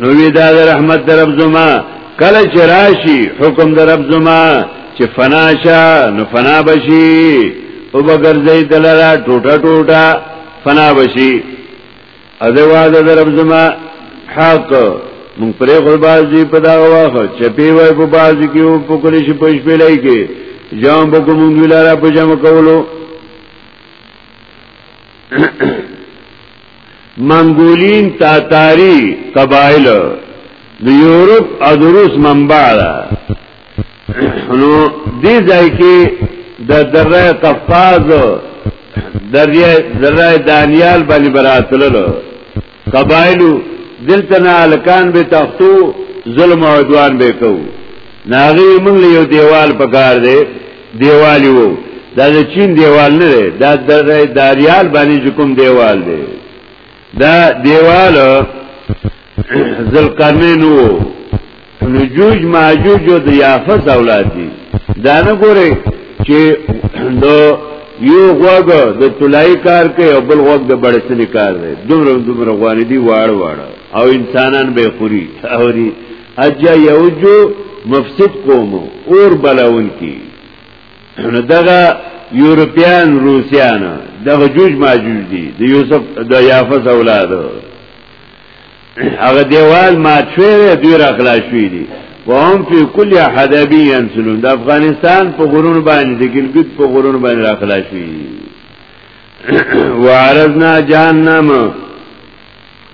نو وی دا د رحمت در رب زما کله چې راشي حکم در رب زما چې فنا شا نو فنا بشي او بغرزي دلرا ټوټه ټوټه فنا بشي اذواز در رب زما حق مونږ پرې خو بازي په دا واخه چې پی وای په بازي کې او په کلی شي پښ په لای کې جام به کوم ویلاره په جام کولو منګولین تاتاری قبایل د یورپ او د روس منبع ده نو دې ځای کې د دره قفاز دریه دره دانیال باندې براتلل قبایل دلته نه الکان به تختو ظلم او عدوان به کو ناغي موږ یو دیوال پکار دی دیوالی وو دا د چین دیوال نه دی دا د داریال باندې کوم دیوال دی دا دیوال ذلقرنین وو نو جوج ماجوج او د یافس اولاد دي دا نه ګوره چې د یو غوګ د تلای کار کوي او بل غوګ د بړسنی کار دی دومره دومره غوانی دی واړ واړ او انسانان به خوري او اجا یوجو مفسد قوم اور بلون کی دغه یورپیان روسیان دغه جوج ماجوج دي د یوسف د یافس اولاد هغه دیوال ما چوي دوی را خلاص شوی دي وهم فی کل حدبی ینسلون د افغانستان په غرونو باندې د ګلګت په غرونو باندې را خلاص شوی وعرضنا جهنم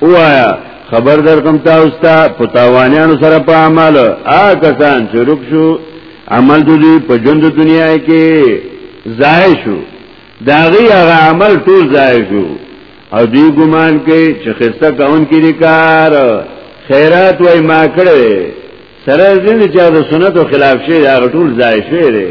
اوایا خبر در کم تاسو ته پتاوانیانو سره په عمل آ کسان چې رک شو عمل دوی په ژوند دنیا کې ضایع شو داغي هغه عمل ټول ضایع شو او دی ګمان کوي چې خسته کون کې کار خیرات وای ما کړې سره دې چې د سنتو خلاف شي هغه ټول ضایع شوی دی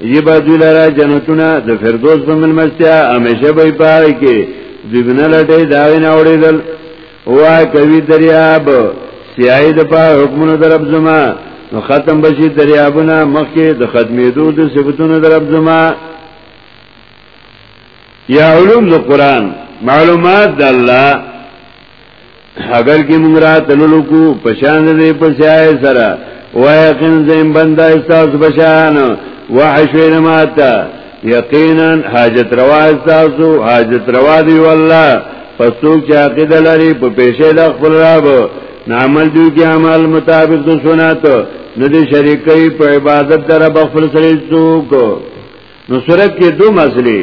یی با دوی لرا جنتونه د فردوس په ملمستیا همیشه به پای کې دوی بنا لټه دا نه اوریدل وا کوي دریاب سیای د په حکمونو درب زما نو ختم بشي دریابونه مخکې د ختمېدو د صفاتونو درب زما یا علوم د قران معلومات د الله اگر کې مونږ را تللو کو پشان دې پسای سره ويقين زم بندا استاس بشان وحشين ماتا یقینا حاجت روا استاسو حاجت روا دی والله پسوک چې عقیده لري په پیسې د خپل رب نعمل دی کې عمل مطابق د سنت نه دي شریکي په عبادت در خپل سره څوک نو صورت کې دوه مسلې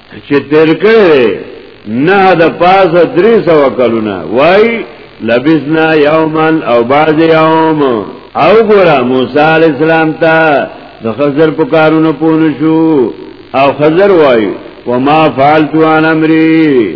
چې تیر کړي نه د پاسه درې سو کلونه وای لبسنا یوما او بعد یوم او ګورا موسی علی السلام ته د خزر په کارونو پون شو او خزر وای وما فعلت عن امری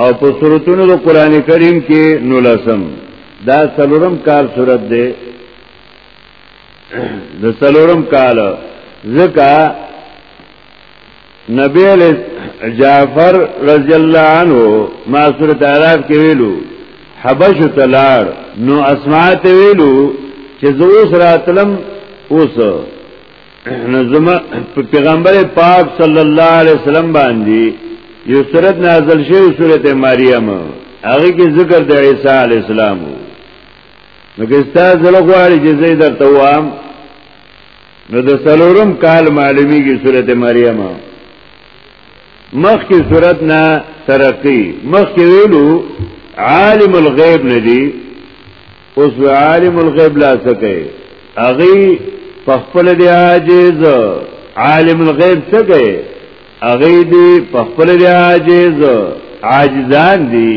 او په سورتونو د قران کریم کې نو لسم دا سلورم کال صورت دی د سلورم کال زکا نبی علیہ جعفر رضی اللہ عنہ ما سورت عراف کې ویلو حبش تلار نو اسماعت ویلو چې زو سراتلم اوس نو زما پیغمبر پاک صلی الله علیه وسلم باندې یو سورت نازل شوی سورت مریم هغه کې ذکر د عیسی علی السلام نو که تاسو زړه غواړي چې زه درته وام نو د سلورم کال معلومیږي سورت مریم مخکې سورت نه ترقی مخکې ویلو عالم الغیب ندی اوس عالم الغیب لا څه کوي اغي په خپل دی عاجز عالم الغیب څه کوي اغي دی په خپل دی عاجز عاجزان دي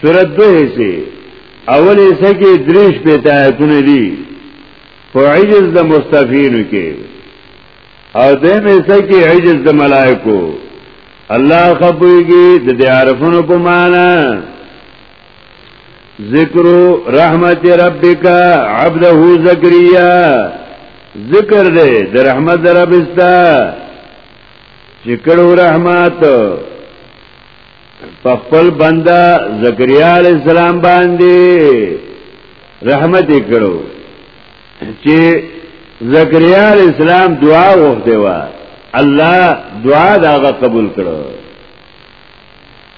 سورۃ دوه حصے اول حصہ کې دریش په تایتونه دي په عجز د مستفین کې او دیم حصہ کې عجز د ملائکو الله خبرږي د دې عارفونو په معنا ذکر رحمت ربک عبده زکریا ذکر دې د رحمت رب استا چې کړو رحمت په خپل بندا زکریا علی السلام باندې رحمت یې کړو چې زکریا علی السلام دعا وغوښته و الله دعا داغه قبول کړو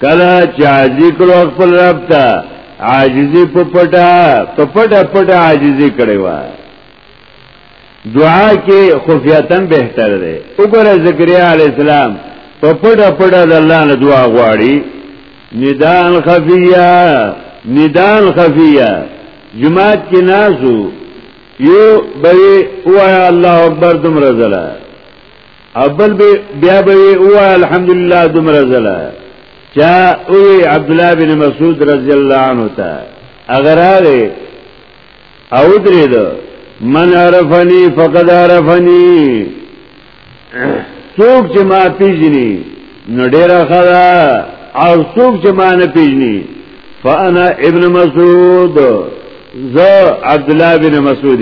کله چې عاجزي کړو خپل رب ته عاجزي په پټه په پټه پټه عاجزي کړې و دعا کې خفیاتن بهتر ده وګوره زکریا علی السلام په پټه پټه د الله نه دعا غواړي ندان خفیه ندان خفیه جماعت کې نازو یو بری وایا الله اکبر تم رزلا اول بیا به او الحمدلله دمر زلا چا او عبد الله بن مسعود رضی الله عنه تا اگر هغه او درې دو من عرفنی فقد عرفنی څوک چې ما پیژني نو ډیر خدا او څوک چې ما نه پیژني فانا ابن مسعود ز عبد الله بن مسعود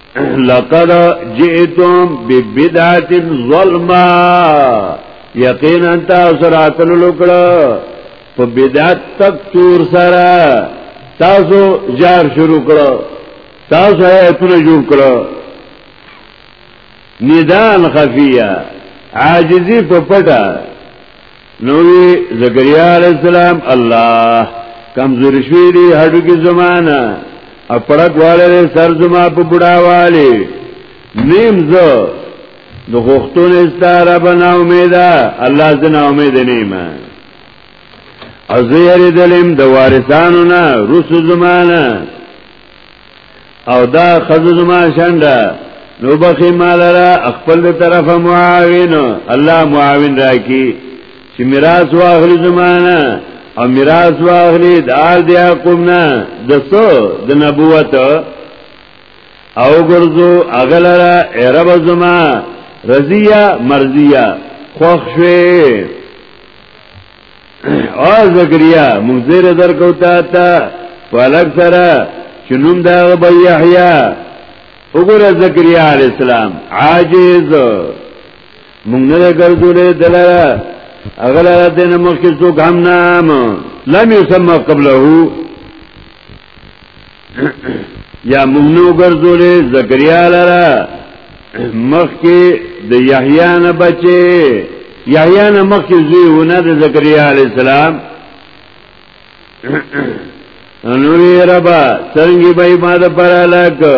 لقد جئتم ببدعت ظلما یقینا تاسو راتلو لکړه په بدعت تک تور سره تاسو جار شروع کړو تاسو ایتونه جوړ کړو ندان خفیه عاجزی په پټه نو وی زکریا علیہ السلام الله کمزور شوی دی هډو کې زمانہ اپړک والے سر زما په بډاواله نیم زه د غختون استاره بنا امیدا الله زنا امید نیمه ازیر دلم د وارثانو نه رسو زمانہ او دا خزز ما شنده نو بخی مال را اخپل ده طرف معاوین الله معاوین را کی چه مراس واخلی زمانه او مراس واخلی ده آل ده حقوم نا ده سو ده نبوت او گرزو اغل را عرب زمان رضیه مرضیه خوخ شوی او زکریا منذر در کو تا تا فلک سره چې نوم دا به یحیی وګوره زکریا علی السلام عاجز مونږ نه ګرځولې دلاره اغلا دین مخکې څوک هم نام لم یسمى قبله یا موږ نو ګرځولې زکریا لرا مخ کې د یحیی نه بچي یحیی نه مخ کې زوی ونه د زکریا علی السلام نوې ربا څنګه به ما د پر علاقه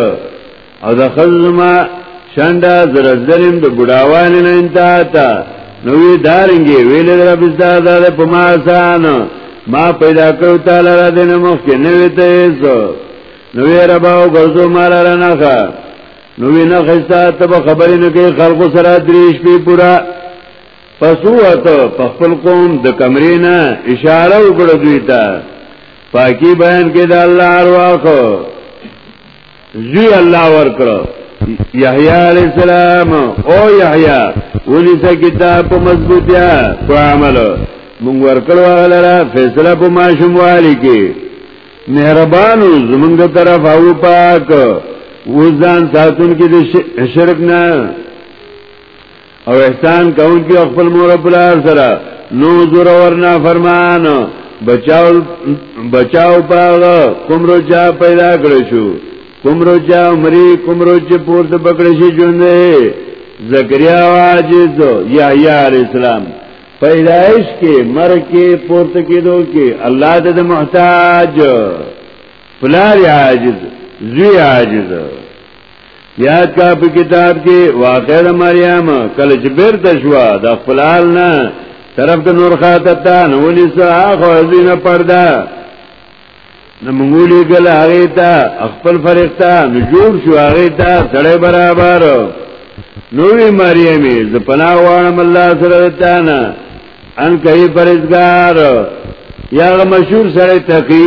او د خزما شاندا زر زرم د بډاوان نه انتها تا نوې دارنګي ویل رب استاد په ما آسان ما پیدا کړو تعالی را دینه مخ کې نوې ته زو نوې رب او غزو مال را نه ښه نوې نه خستا ته خبرې نه کوي خلق سره دریش په پورا پسوت په خپل قوم د کمرې نه اشاره وکړه دوی ته پاکی بیان کې د الله ارواح زوی الله ورکړو یحیی علی السلام او یحیی ونیسه کتاب په مضبوطیا په عمل مونږ ورکړو غلره فیصله په ماشوم والی کې مهربان زمونږ طرف او پاک وزن ساتون کې د شرک نه او احسان کون کی اخفل مورب بلار سرا نو زور ورنا فرمان بچاو بچاو پاغ کم رو چا پیدا کرشو کم رو چا عمری کم رو چا پورت پکرشی جنده زکریا و عاجز یحیی علیہ السلام پیدائش کې مر کې پورته کېدو کې الله د محتاج فلار عاجز زوی عاجز یاد کا په کتاب کې واقع د مریم کله چې بیرته شو د خپلال نه طرف د نور خاطر ته نو ونیسه هغه ځینه پرده نو مونږولې ګل هغه ته خپل فرښت ته نو جوړ شو هغه ته سړی برابر نو وی مریمي ز پناه وانم الله سره ته نه ان کوي پرېزګار یا مشهور سره تکي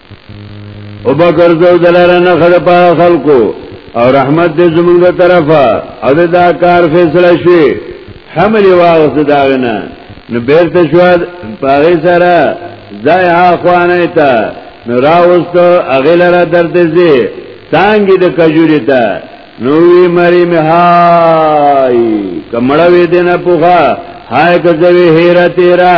او بکر زو دلاره نه خد په خلکو او رحمت دې زمونږ د طرفه او دا کار فیصله شي حمل واغس داغنه نو بیرته شو پاغه سره ځای اخوانه ته نو راوست اغه لره درد زی تانګي د کجوري ته نو وی مری می هاي کمړوي دینه پوخا هاي کځوي هیرا تیرا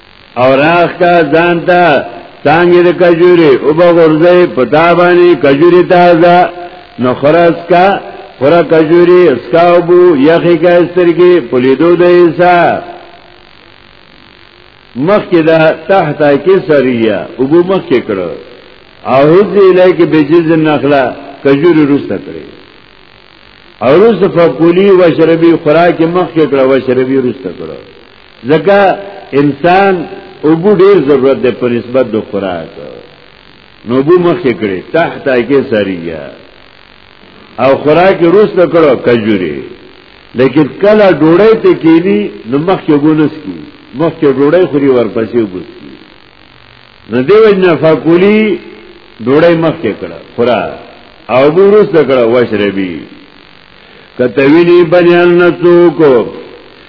او راخ کا ځان ته څنګه د کجوري او بغورځي پتا باندې کجوري تازه نو خرس کا خورا کجوري اسکاوبو یخی کا استرګي پلیدو د ایسا مخکې دا تحت کې سریه او بو مخکې کړو او هیڅ لای کې بجز نخلا کجوري روسته کړی او روسته فقولی وشربی خوراک مخکې کړو وشربی روسته کړو ځکه انسان اوبو ډیر ضرورت دی په نسبت د خوراک نو بو مخ کړي تحت کې سریه او خوراک روس نه کړو کجوري لیکن کله ډوړې ته کینی نو مخ کې ګونس کی مخ کې ډوړې خوري ورپسې وګس کی نو دی وجنا فقولی ډوړې مخ کې کړه خورا او بو روس نه کړو واشربي کته ویلی بنیان نسو کو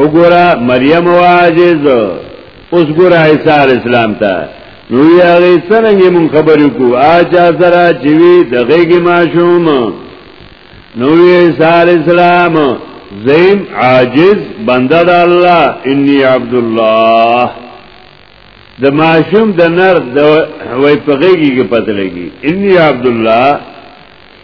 وګوره مریم واجز اوس ګوره عیسی علی السلام ته نو یا غي څنګه مون خبرې کو اجا زرا جیوی دغهږي ماشوم نو عیسی علی السلام زیم عاجز بنده د الله انی عبد الله د ماشوم د نر د وای پغېږي کې پته لګي انی عبد الله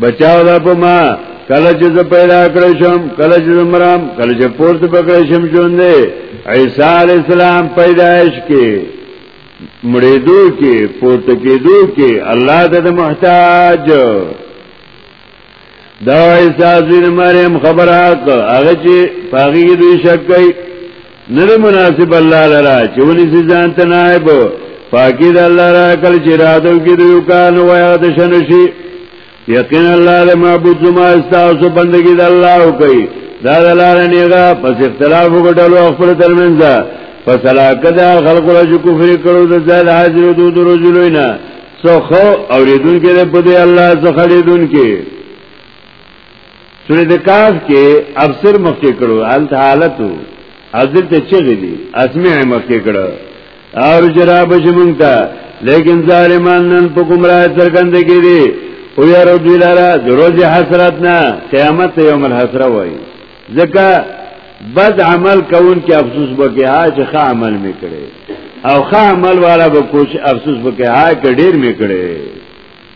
بچاو دا په ما کله چې زه پیدا کړی شم کله چې مرام کله چې پورته پکړی شم ژوند دی عیسی علی السلام پیدائش کې مړېدو کې پورته کېدو کې الله د محتاج دا عیسی ابن مریم خبره هغه چې پاغي دوی شک کوي نره مناسب الله لرا چونی سی ځان ته نائب پاکی د الله را کل چې راتو کې د یو کار نو یا د شنشي یقین الله له معبود زما استاسو بندگی د الله او کوي دا د الله نیغه پس اختلاف وګټلو خپل ترمنځ پس علاقه دا خلق را جو کفر کړو د ځای حاضر دو درو جلوینا سو خو اوریدون کې په دې الله څخه لیدون کې سورې د کاف کې ابصر مخکې کړو الت حالتو ازل ته چغې دي اسمع مخکې کړو اور جراب شمونتا لیکن ظالمان نن په گمراه سرګند کې دي او یا رب دلارا دروځي حسرت نه قیامت یوم الحسره وای ځکه بد عمل کون کې افسوس وکي ها چې ښه عمل میکړي او ښه عمل والا به کوش افسوس وکي ها کې ډیر میکړي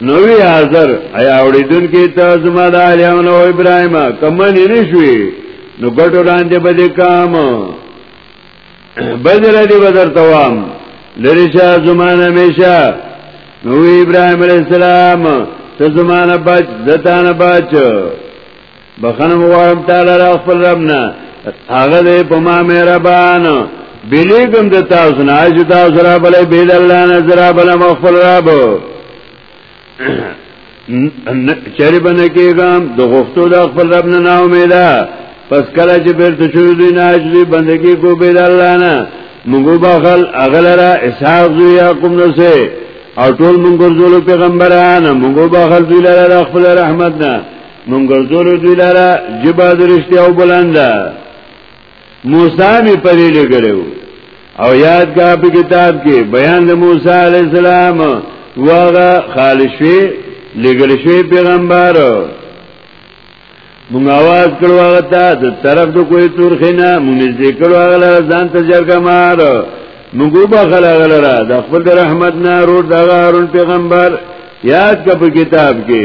نوی حاضر ایا اوریدون کې ته زما د الیاون او ابراهیم کمن نه شوي نو ګټو لاندې بده کام بدر دی بدر توام لری شه زمانه میشه نو ابراهیم علیہ السلام ته زمانه بچ دتانه بچ بخنه غواړم تعالی را خپل ربنا هغه دې په ما مهربان بلیګم د تاسو نه اج تاسو را بلې بيد الله نه زرا بل مغفر رب چری بنه کېګم د غفتو د خپل رب نه نا امیدا پس کله چې بیرته شو دوی نه اجلی بندگی کو بيد الله نه مونږه بخل اغلرا اسحاق ذو یعقوب نو سه او ټول مونږ ګرځول پیغمبران مونږه بخل دوی لره خپل رحمت نه مونږ ګرځولو دوی لاره جبا درشتي او بلنده موسی می پرې لګلو او یاد کا په کتاب کې بیان د موسی علی السلام واغه خالشوی لګل شوی پیغمبر مونږ आवाज کړو هغه ته د طرف د کوی تور خینا مونږ دې کړو هغه لاره ځان ته جرګه مار مونږ به خلا غلره د خپل رحمت نه روړ د هارون پیغمبر یاد کا په کتاب کې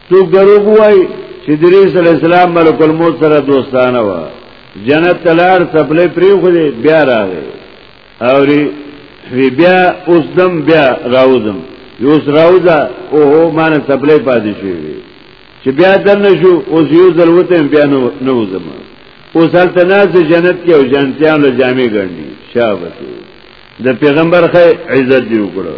څوک دروغ وای چې دریس علی السلام ملک الموت سره دوستانه و جنت تلار سپلې پری خو دې بیا راغی او وی بیا اوس دم بیا راوزم یو سراوزا او هو مان سپلې پاتې شي چې بیا دنه شو اوس یو ځل وته بیا نو نو زم اوس هلته ناز جنت کې او جنتیان له جامې ګڼي شابه د پیغمبر خې عزت دی وکړو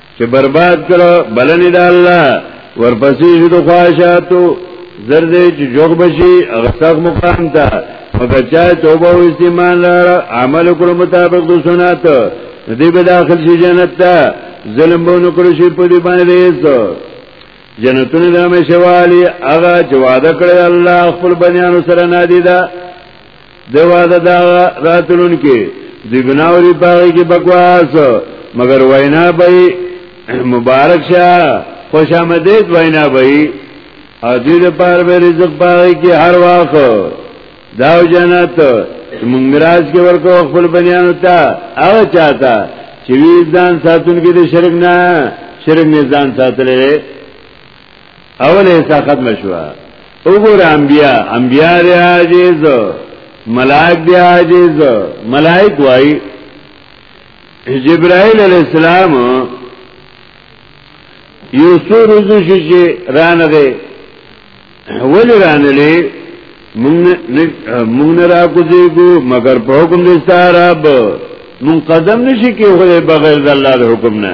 چې برباد کړه بلنې د الله ورپسې شو د خواهشاتو زر دې چې جوغ بشي هغه سخت مقام ته مګر چا توبه او استعمال لاره عمل کړو مطابق د سنت دې به داخل شي جنت ته ظلم به نکړو شي په دې باندې ریسو جنتونه د همیشوالی هغه چې وعده کړی الله خپل بنیانو سره نادیده دی واده دا راتلون کې دی بناوري باغی کې بکواس مگر وینا به مبارک شه خوش آمدید وینا به او دې لپاره به رزق باغی کې هر واخ دا جنت موږ میراث کې ورکو خپل بنیانو ته او چاته چې وی ځان ساتون کې د شرک نه شرک نه ځان ساتلې اول ایسا ختم شوا اگر انبیاء انبیاء دی عاجز ملائک دی عاجز ملائک وائی جبرائیل علیہ السلام یو سو روزو شو چه رانغی ولی رانلی مونږ نه را کوزیږو مگر په حکم دې ستاره رب مونږ قدم نشي کې خو بغیر د الله د حکم نه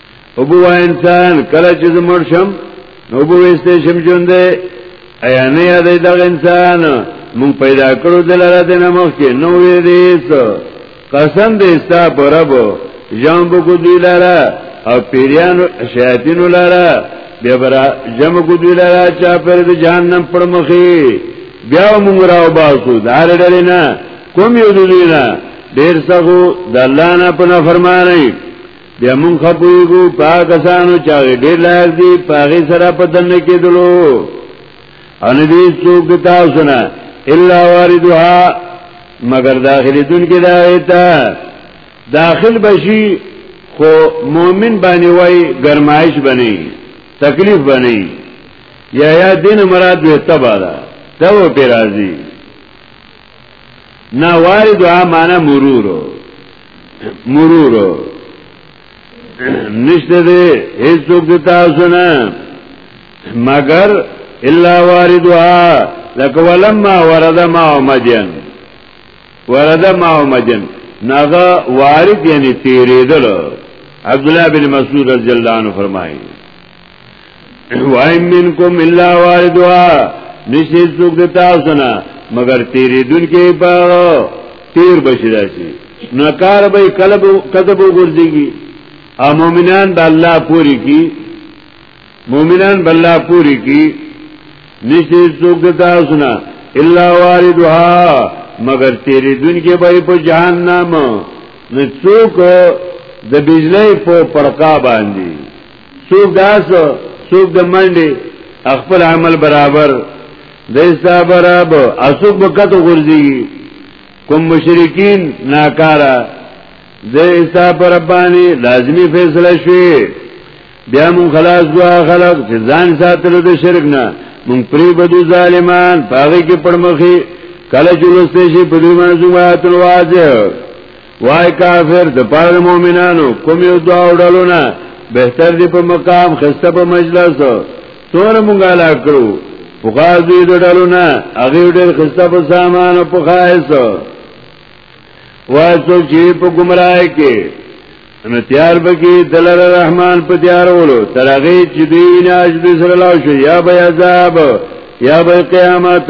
او بو انسان کله چې زمر شم نو بو وسته شم ژوند ایا نه یاد دا انسان مون پیدا کړو دلاره د نمخ کې نو وی دیس قسم دې ستا پرب جام بو کو دی لاره او پیریان شیاطین لاره بیا برا جام کو دی لاره چا پر د جهنم پر مخې بیا مونږ راو باسو دار ډلې نه کوم یو دی نه ډیر څه د الله نه په فرمانه بیا مونږ خپویګو پاکستانو چا ډیر لایق دی پاغي سره پدن کېدلو ان دې څوک تاسو نه الا واردها مگر داخلي دن کې دا ایتا داخل بشي خو مؤمن باندې وای گرمایش بنئ تکلیف بنئ یا یا دین مراد وي تبا دا تو پی راضی نا وارد ها معنا مرور مرور نشته دې هیڅ څوک د تاسو نه مگر الا واردها لك ولما ورد ما مدين ورد ما مدين ناغا وارد یعنی تیریدل عبدالله بن مسعود رضی اللہ عنہ فرمائی وای منکم الا واردوا نشي څوک د تاسو نه مگر تیرې دن کې په تیر بشي راشي نکار به کلب کذب وګرځيږي او مؤمنان د الله پوری کی مؤمنان د الله پوری کی نشي څوک د تاسو نه الا واردها مگر تیرې دن کې به په جهنم نه څوک د بجلی په پرکا باندې څوک داس څوک د منډي خپل عمل برابر د استا برابر اسوک بکته غورځي کوم مشرکین ناکارا د استا پر باندې لازمی فیصله شي بیا مون خلاص دعا خلق چې ځان ساتلو د شرک نه مون پری بدو ظالمان پاغي کې پړمخي کله چې لسته شي په دې باندې زماتن واځه وای کافر د پاره مؤمنانو کوم یو دعا وړلونه بهتر دی په مقام خسته په مجلس تور مونږه لا کړو فقازی د ډلونه هغه ډېر خسته په سامان او په خایس وای څو چې په گمراه کې نو تیار بکی دلر رحمان په تیارولو ترغی چې دی نه اجد سره لاو شو یا به عذاب یا به قیامت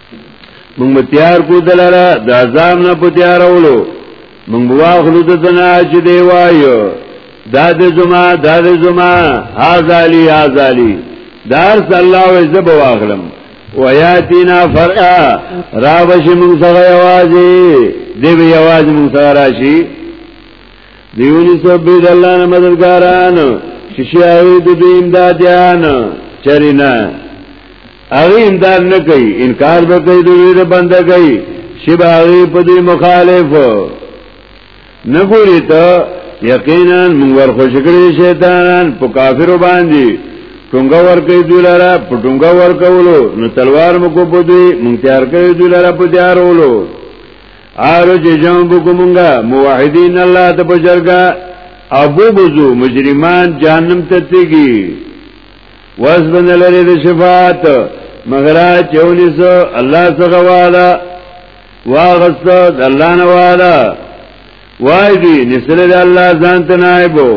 مونږ به تیار کو دلاره د عذاب نه په تیارولو مونږ به واخلو د دنا چې دی وایو دا د زما دا د زما هاذالی هاذالی دار صلی الله علیه وسلم واخلم ویاتینا فرعا را بشی مونږ سره یوازې دی به یوازې مونږ سره راشي دیونی سب بید اللہ نا مددگاران ششی آوی دو دو امدادیان چرینا هغه امداد نه کوي انکار به کوي د ویره بنده کوي شی به هغه په دې مخالف نه ګوري ته یقینا موږ ور خوش کړی شیطانان په کافرو باندې ټنګه ور کوي دلاره په ټنګه ور کولو نو تلوار مو کو په دې موږ تیار کوي دلاره په تیارولو آرو چې جام بکو مونږه موحدین الله ته بجرګه ابو بزو مجرمان جهنم ته تیږي واس بن لري د شفاعت مگر چونی سو الله څخه والا واغست د الله نه والا وای دی نسره د الله ځان ته نائبو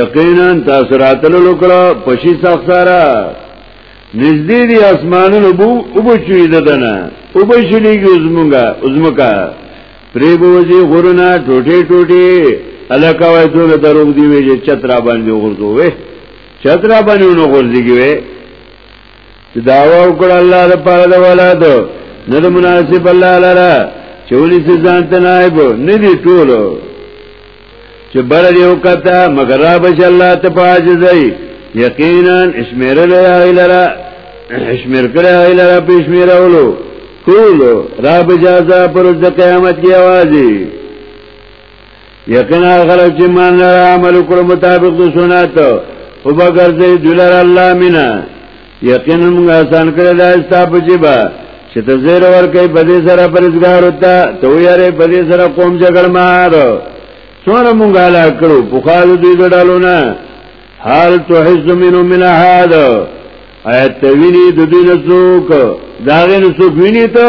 یقینا تاسو راتلو لکړه پشي سخسارا نږدې دی اسمانونو بو وبچوي ددنه وبشلېږي زمونږه زمکا پرې بوځي غورنا ټوټه ټوټه الکه وای ته دروغ دی وی چې چترا باندې غورځوي چترا باندې نو غورځيږي وي چې داوا وکړه الله د پاره د ولاد نه د مناسب الله لره چې ونی سي ځان ته نائب نه دي ټول چې بر دې وکتا مگر را بش الله ته پاجزای یقینا اشمیر لای لره اشمیر کړه لای لره په اشمیر اولو ټول را بجازا پر د قیامت کی आवाज یقینا غلط چې مان نه عمل کړو مطابق د سنت او بغرځي دلر الله مینا یقینا موږ آسان کړی دا ستاپ چې با چې ته زیر ور کوي په دې سره پرېزګار وتا ته یاره په دې سره قوم جګړ مار څونه موږ علا کړو په خال دوی ګډالو نه حال تو حزب منو من احد ایت ویني د دې نسوک داغه نسوک ویني ته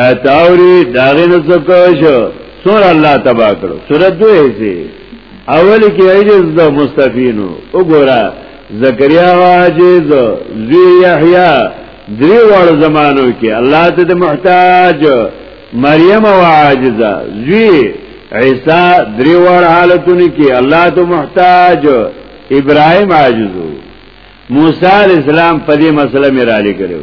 ایت اوری داغه نه زکوش سور الله تبا کړو سورۃ دوه هي اول کې عجز د مستفینو وګوره زکریا عاجز زوی یحیی دری وړ زمانو کې الله ته محتاج مریم عاجزه زوی عیسی دری وړ حالتونه کې الله ته محتاج ابراهیم عاجزو موسی علیہ السلام په دې مسله مې را لګلو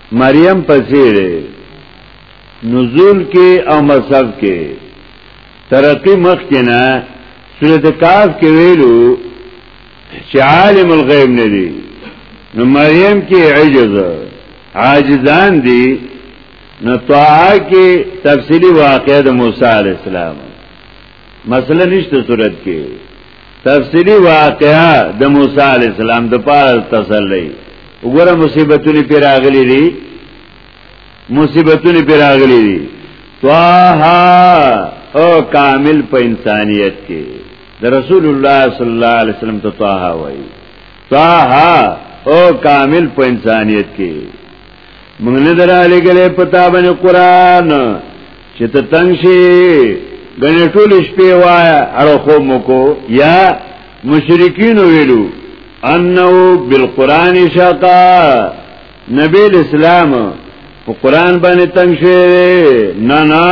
مریم پسیړه نزول کې او مصحف کې ترقی مخ کې نه سورۃ کاف کې ویلو چې عالم الغیب نه دی نو مریم کې عجز عاجزان دي نو طاعه کې تفصیلی واقعه د موسی علی السلام مسله نشته صورت کې تفصیلی واقعا د موسی علی السلام د پاره تسلی وګوره مصیبتونه پر اغلی دي مصیبتونه پر اغلی دي طه او کامل په انسانیت کې د رسول الله صلی الله علیه وسلم ته طه وایي طه او کامل په انسانیت کې موږ نه دراله ګلې پتا باندې قران چې ته تنگ شي غنې ټول شپې وایا اړو خو مکو یا مشرکین ویلو انه بالقران شقا نبی اسلام په قران باندې تنگ شي نه نه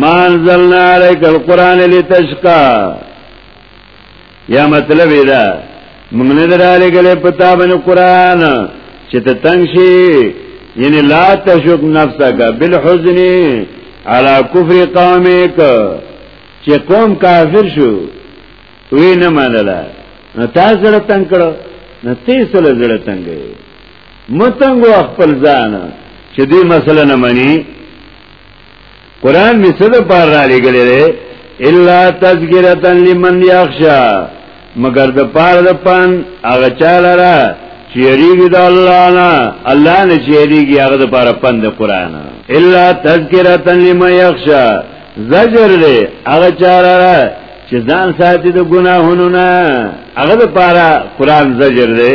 ما انزلنا عليك القران لتشقى یا مطلب دا موږ نه دراله غلې پتا باندې قران چې ته تنگ شي یعنی لا تشق نفسک بالحزن على كفر قومك چې قوم کافر شو وی نه منله نو تاسو سره تنگ کړو نو تاسو سره زړه تنگ متنګو خپل ځان چې دې مسله نه مني قرآن می صد پار را لگلی دی الا تذکرتا لمن یخشا مگر د پار د پان هغه چاله را چیریږي د الله نه الله نه چیریږي هغه د پار پان د قرآن الا تذکرتا لمن یخشا زجر دی هغه چاله را چې ځان ساتي د ګناهونو نه هغه د پار قرآن زجر دی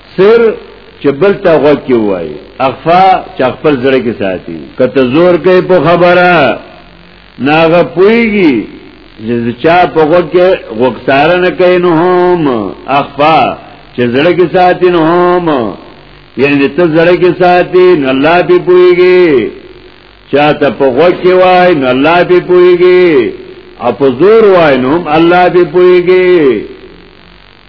سر چې بل ته غوږ کې وای اخفا چې خپل زړه کې ساتي کته زور کوي په خبره ناغه پويږي چې چا په غوږ کې غوښتار نه کوي نو هم اخفا چې زړه کې ساتي نو هم یعنی ته زړه کې ساتي نو الله به پويږي چا ته په غوږ کې وای نو الله به پويږي اپو زور وای نو هم الله به پويږي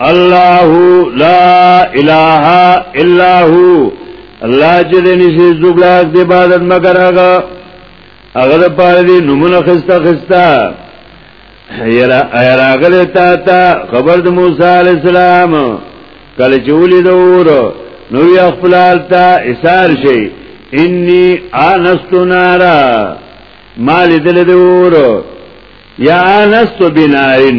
الله لا اله الا هو الله چې دې نشي زګلاک دې عبادت مگر هغه هغه د پاره دې نمونه خستا خستا یرا ایراغله تا تا خبر د موسی علی السلام کله چې ولید اور نو یا خپل تا اسار شي انی انست نارا مال دل د اور یا انست بنائن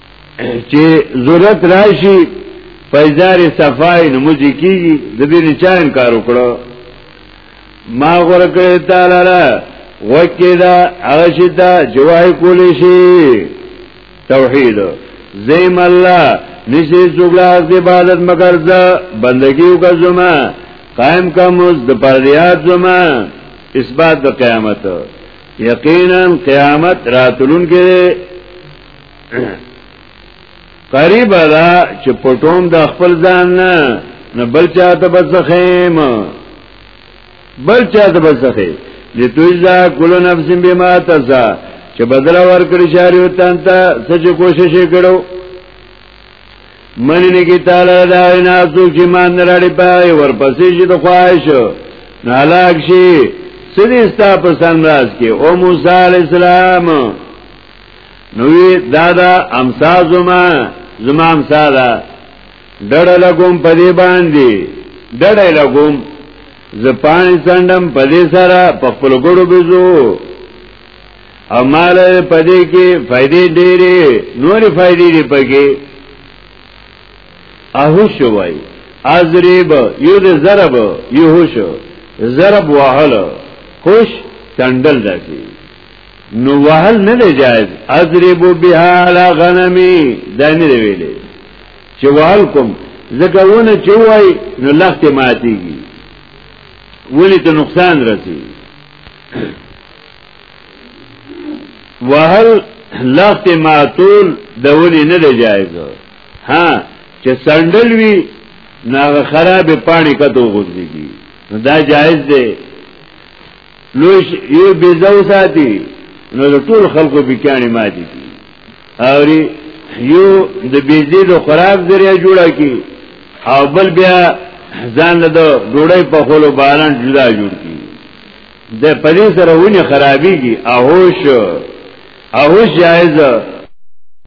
چې ضرورت راشي فیضار صفای نموزی کیږي د دې نه چا انکار وکړو ما غره کړی تعالی را وکه دا هغه شي دا جوای کولی شي توحید زیم الله نشي څوګلاس د عبادت مگر ز بندگی وکزما قائم کا مز د پردیات زما اثبات د قیامت یقینا قیامت راتلون کې قریب دا چې پټوم د خپل ځان نه نه بل چاته بسخیم بل چاته بسخی لتوجزا کل نفس بما تسا چې بدل ورکړي شاری وتان ته سچ کوشش کړو منی نکی تعالی دا اینا سوک چی مان نراڑی پای ورپسی چی دو خواهشو نالاک شی سدی ستا پسند راز کی او موسیٰ علیہ السلام نوی دادا امسا زما زما امسا دا ډړه لګوم په دې باندې ډړه لګوم ز پانی سندم په دې سره په خپل ګړو بزو او مال په دې کې فائدې ډېرې نورې فائدې دې پکې اهو شوای ازریب یو دې ضرب یو هوش ضرب وهل خوش تندل داسي نو وهل نه دی جایز اضرب بها على غنمي دا نه دی ویلې چې وهل کوم ځکه ونه چې وای نو لخت ماتيږي ولې ته نقصان رسی وهل لخت ماتول د ولې نه دی جایز ها چې سندل وی ناغه خراب پانی کتو غوځيږي دا جایز دی لوی یو بیزاو ساتي نو د ټول خلکو بکانی ماتي کی او یو د بیزې د خراب ذریعہ جوړه کی او بل بیا ځان له ډوړې په خلو باران جدا جوړ کی د پدې سره ونی خرابېږي اهوش اهوش جایز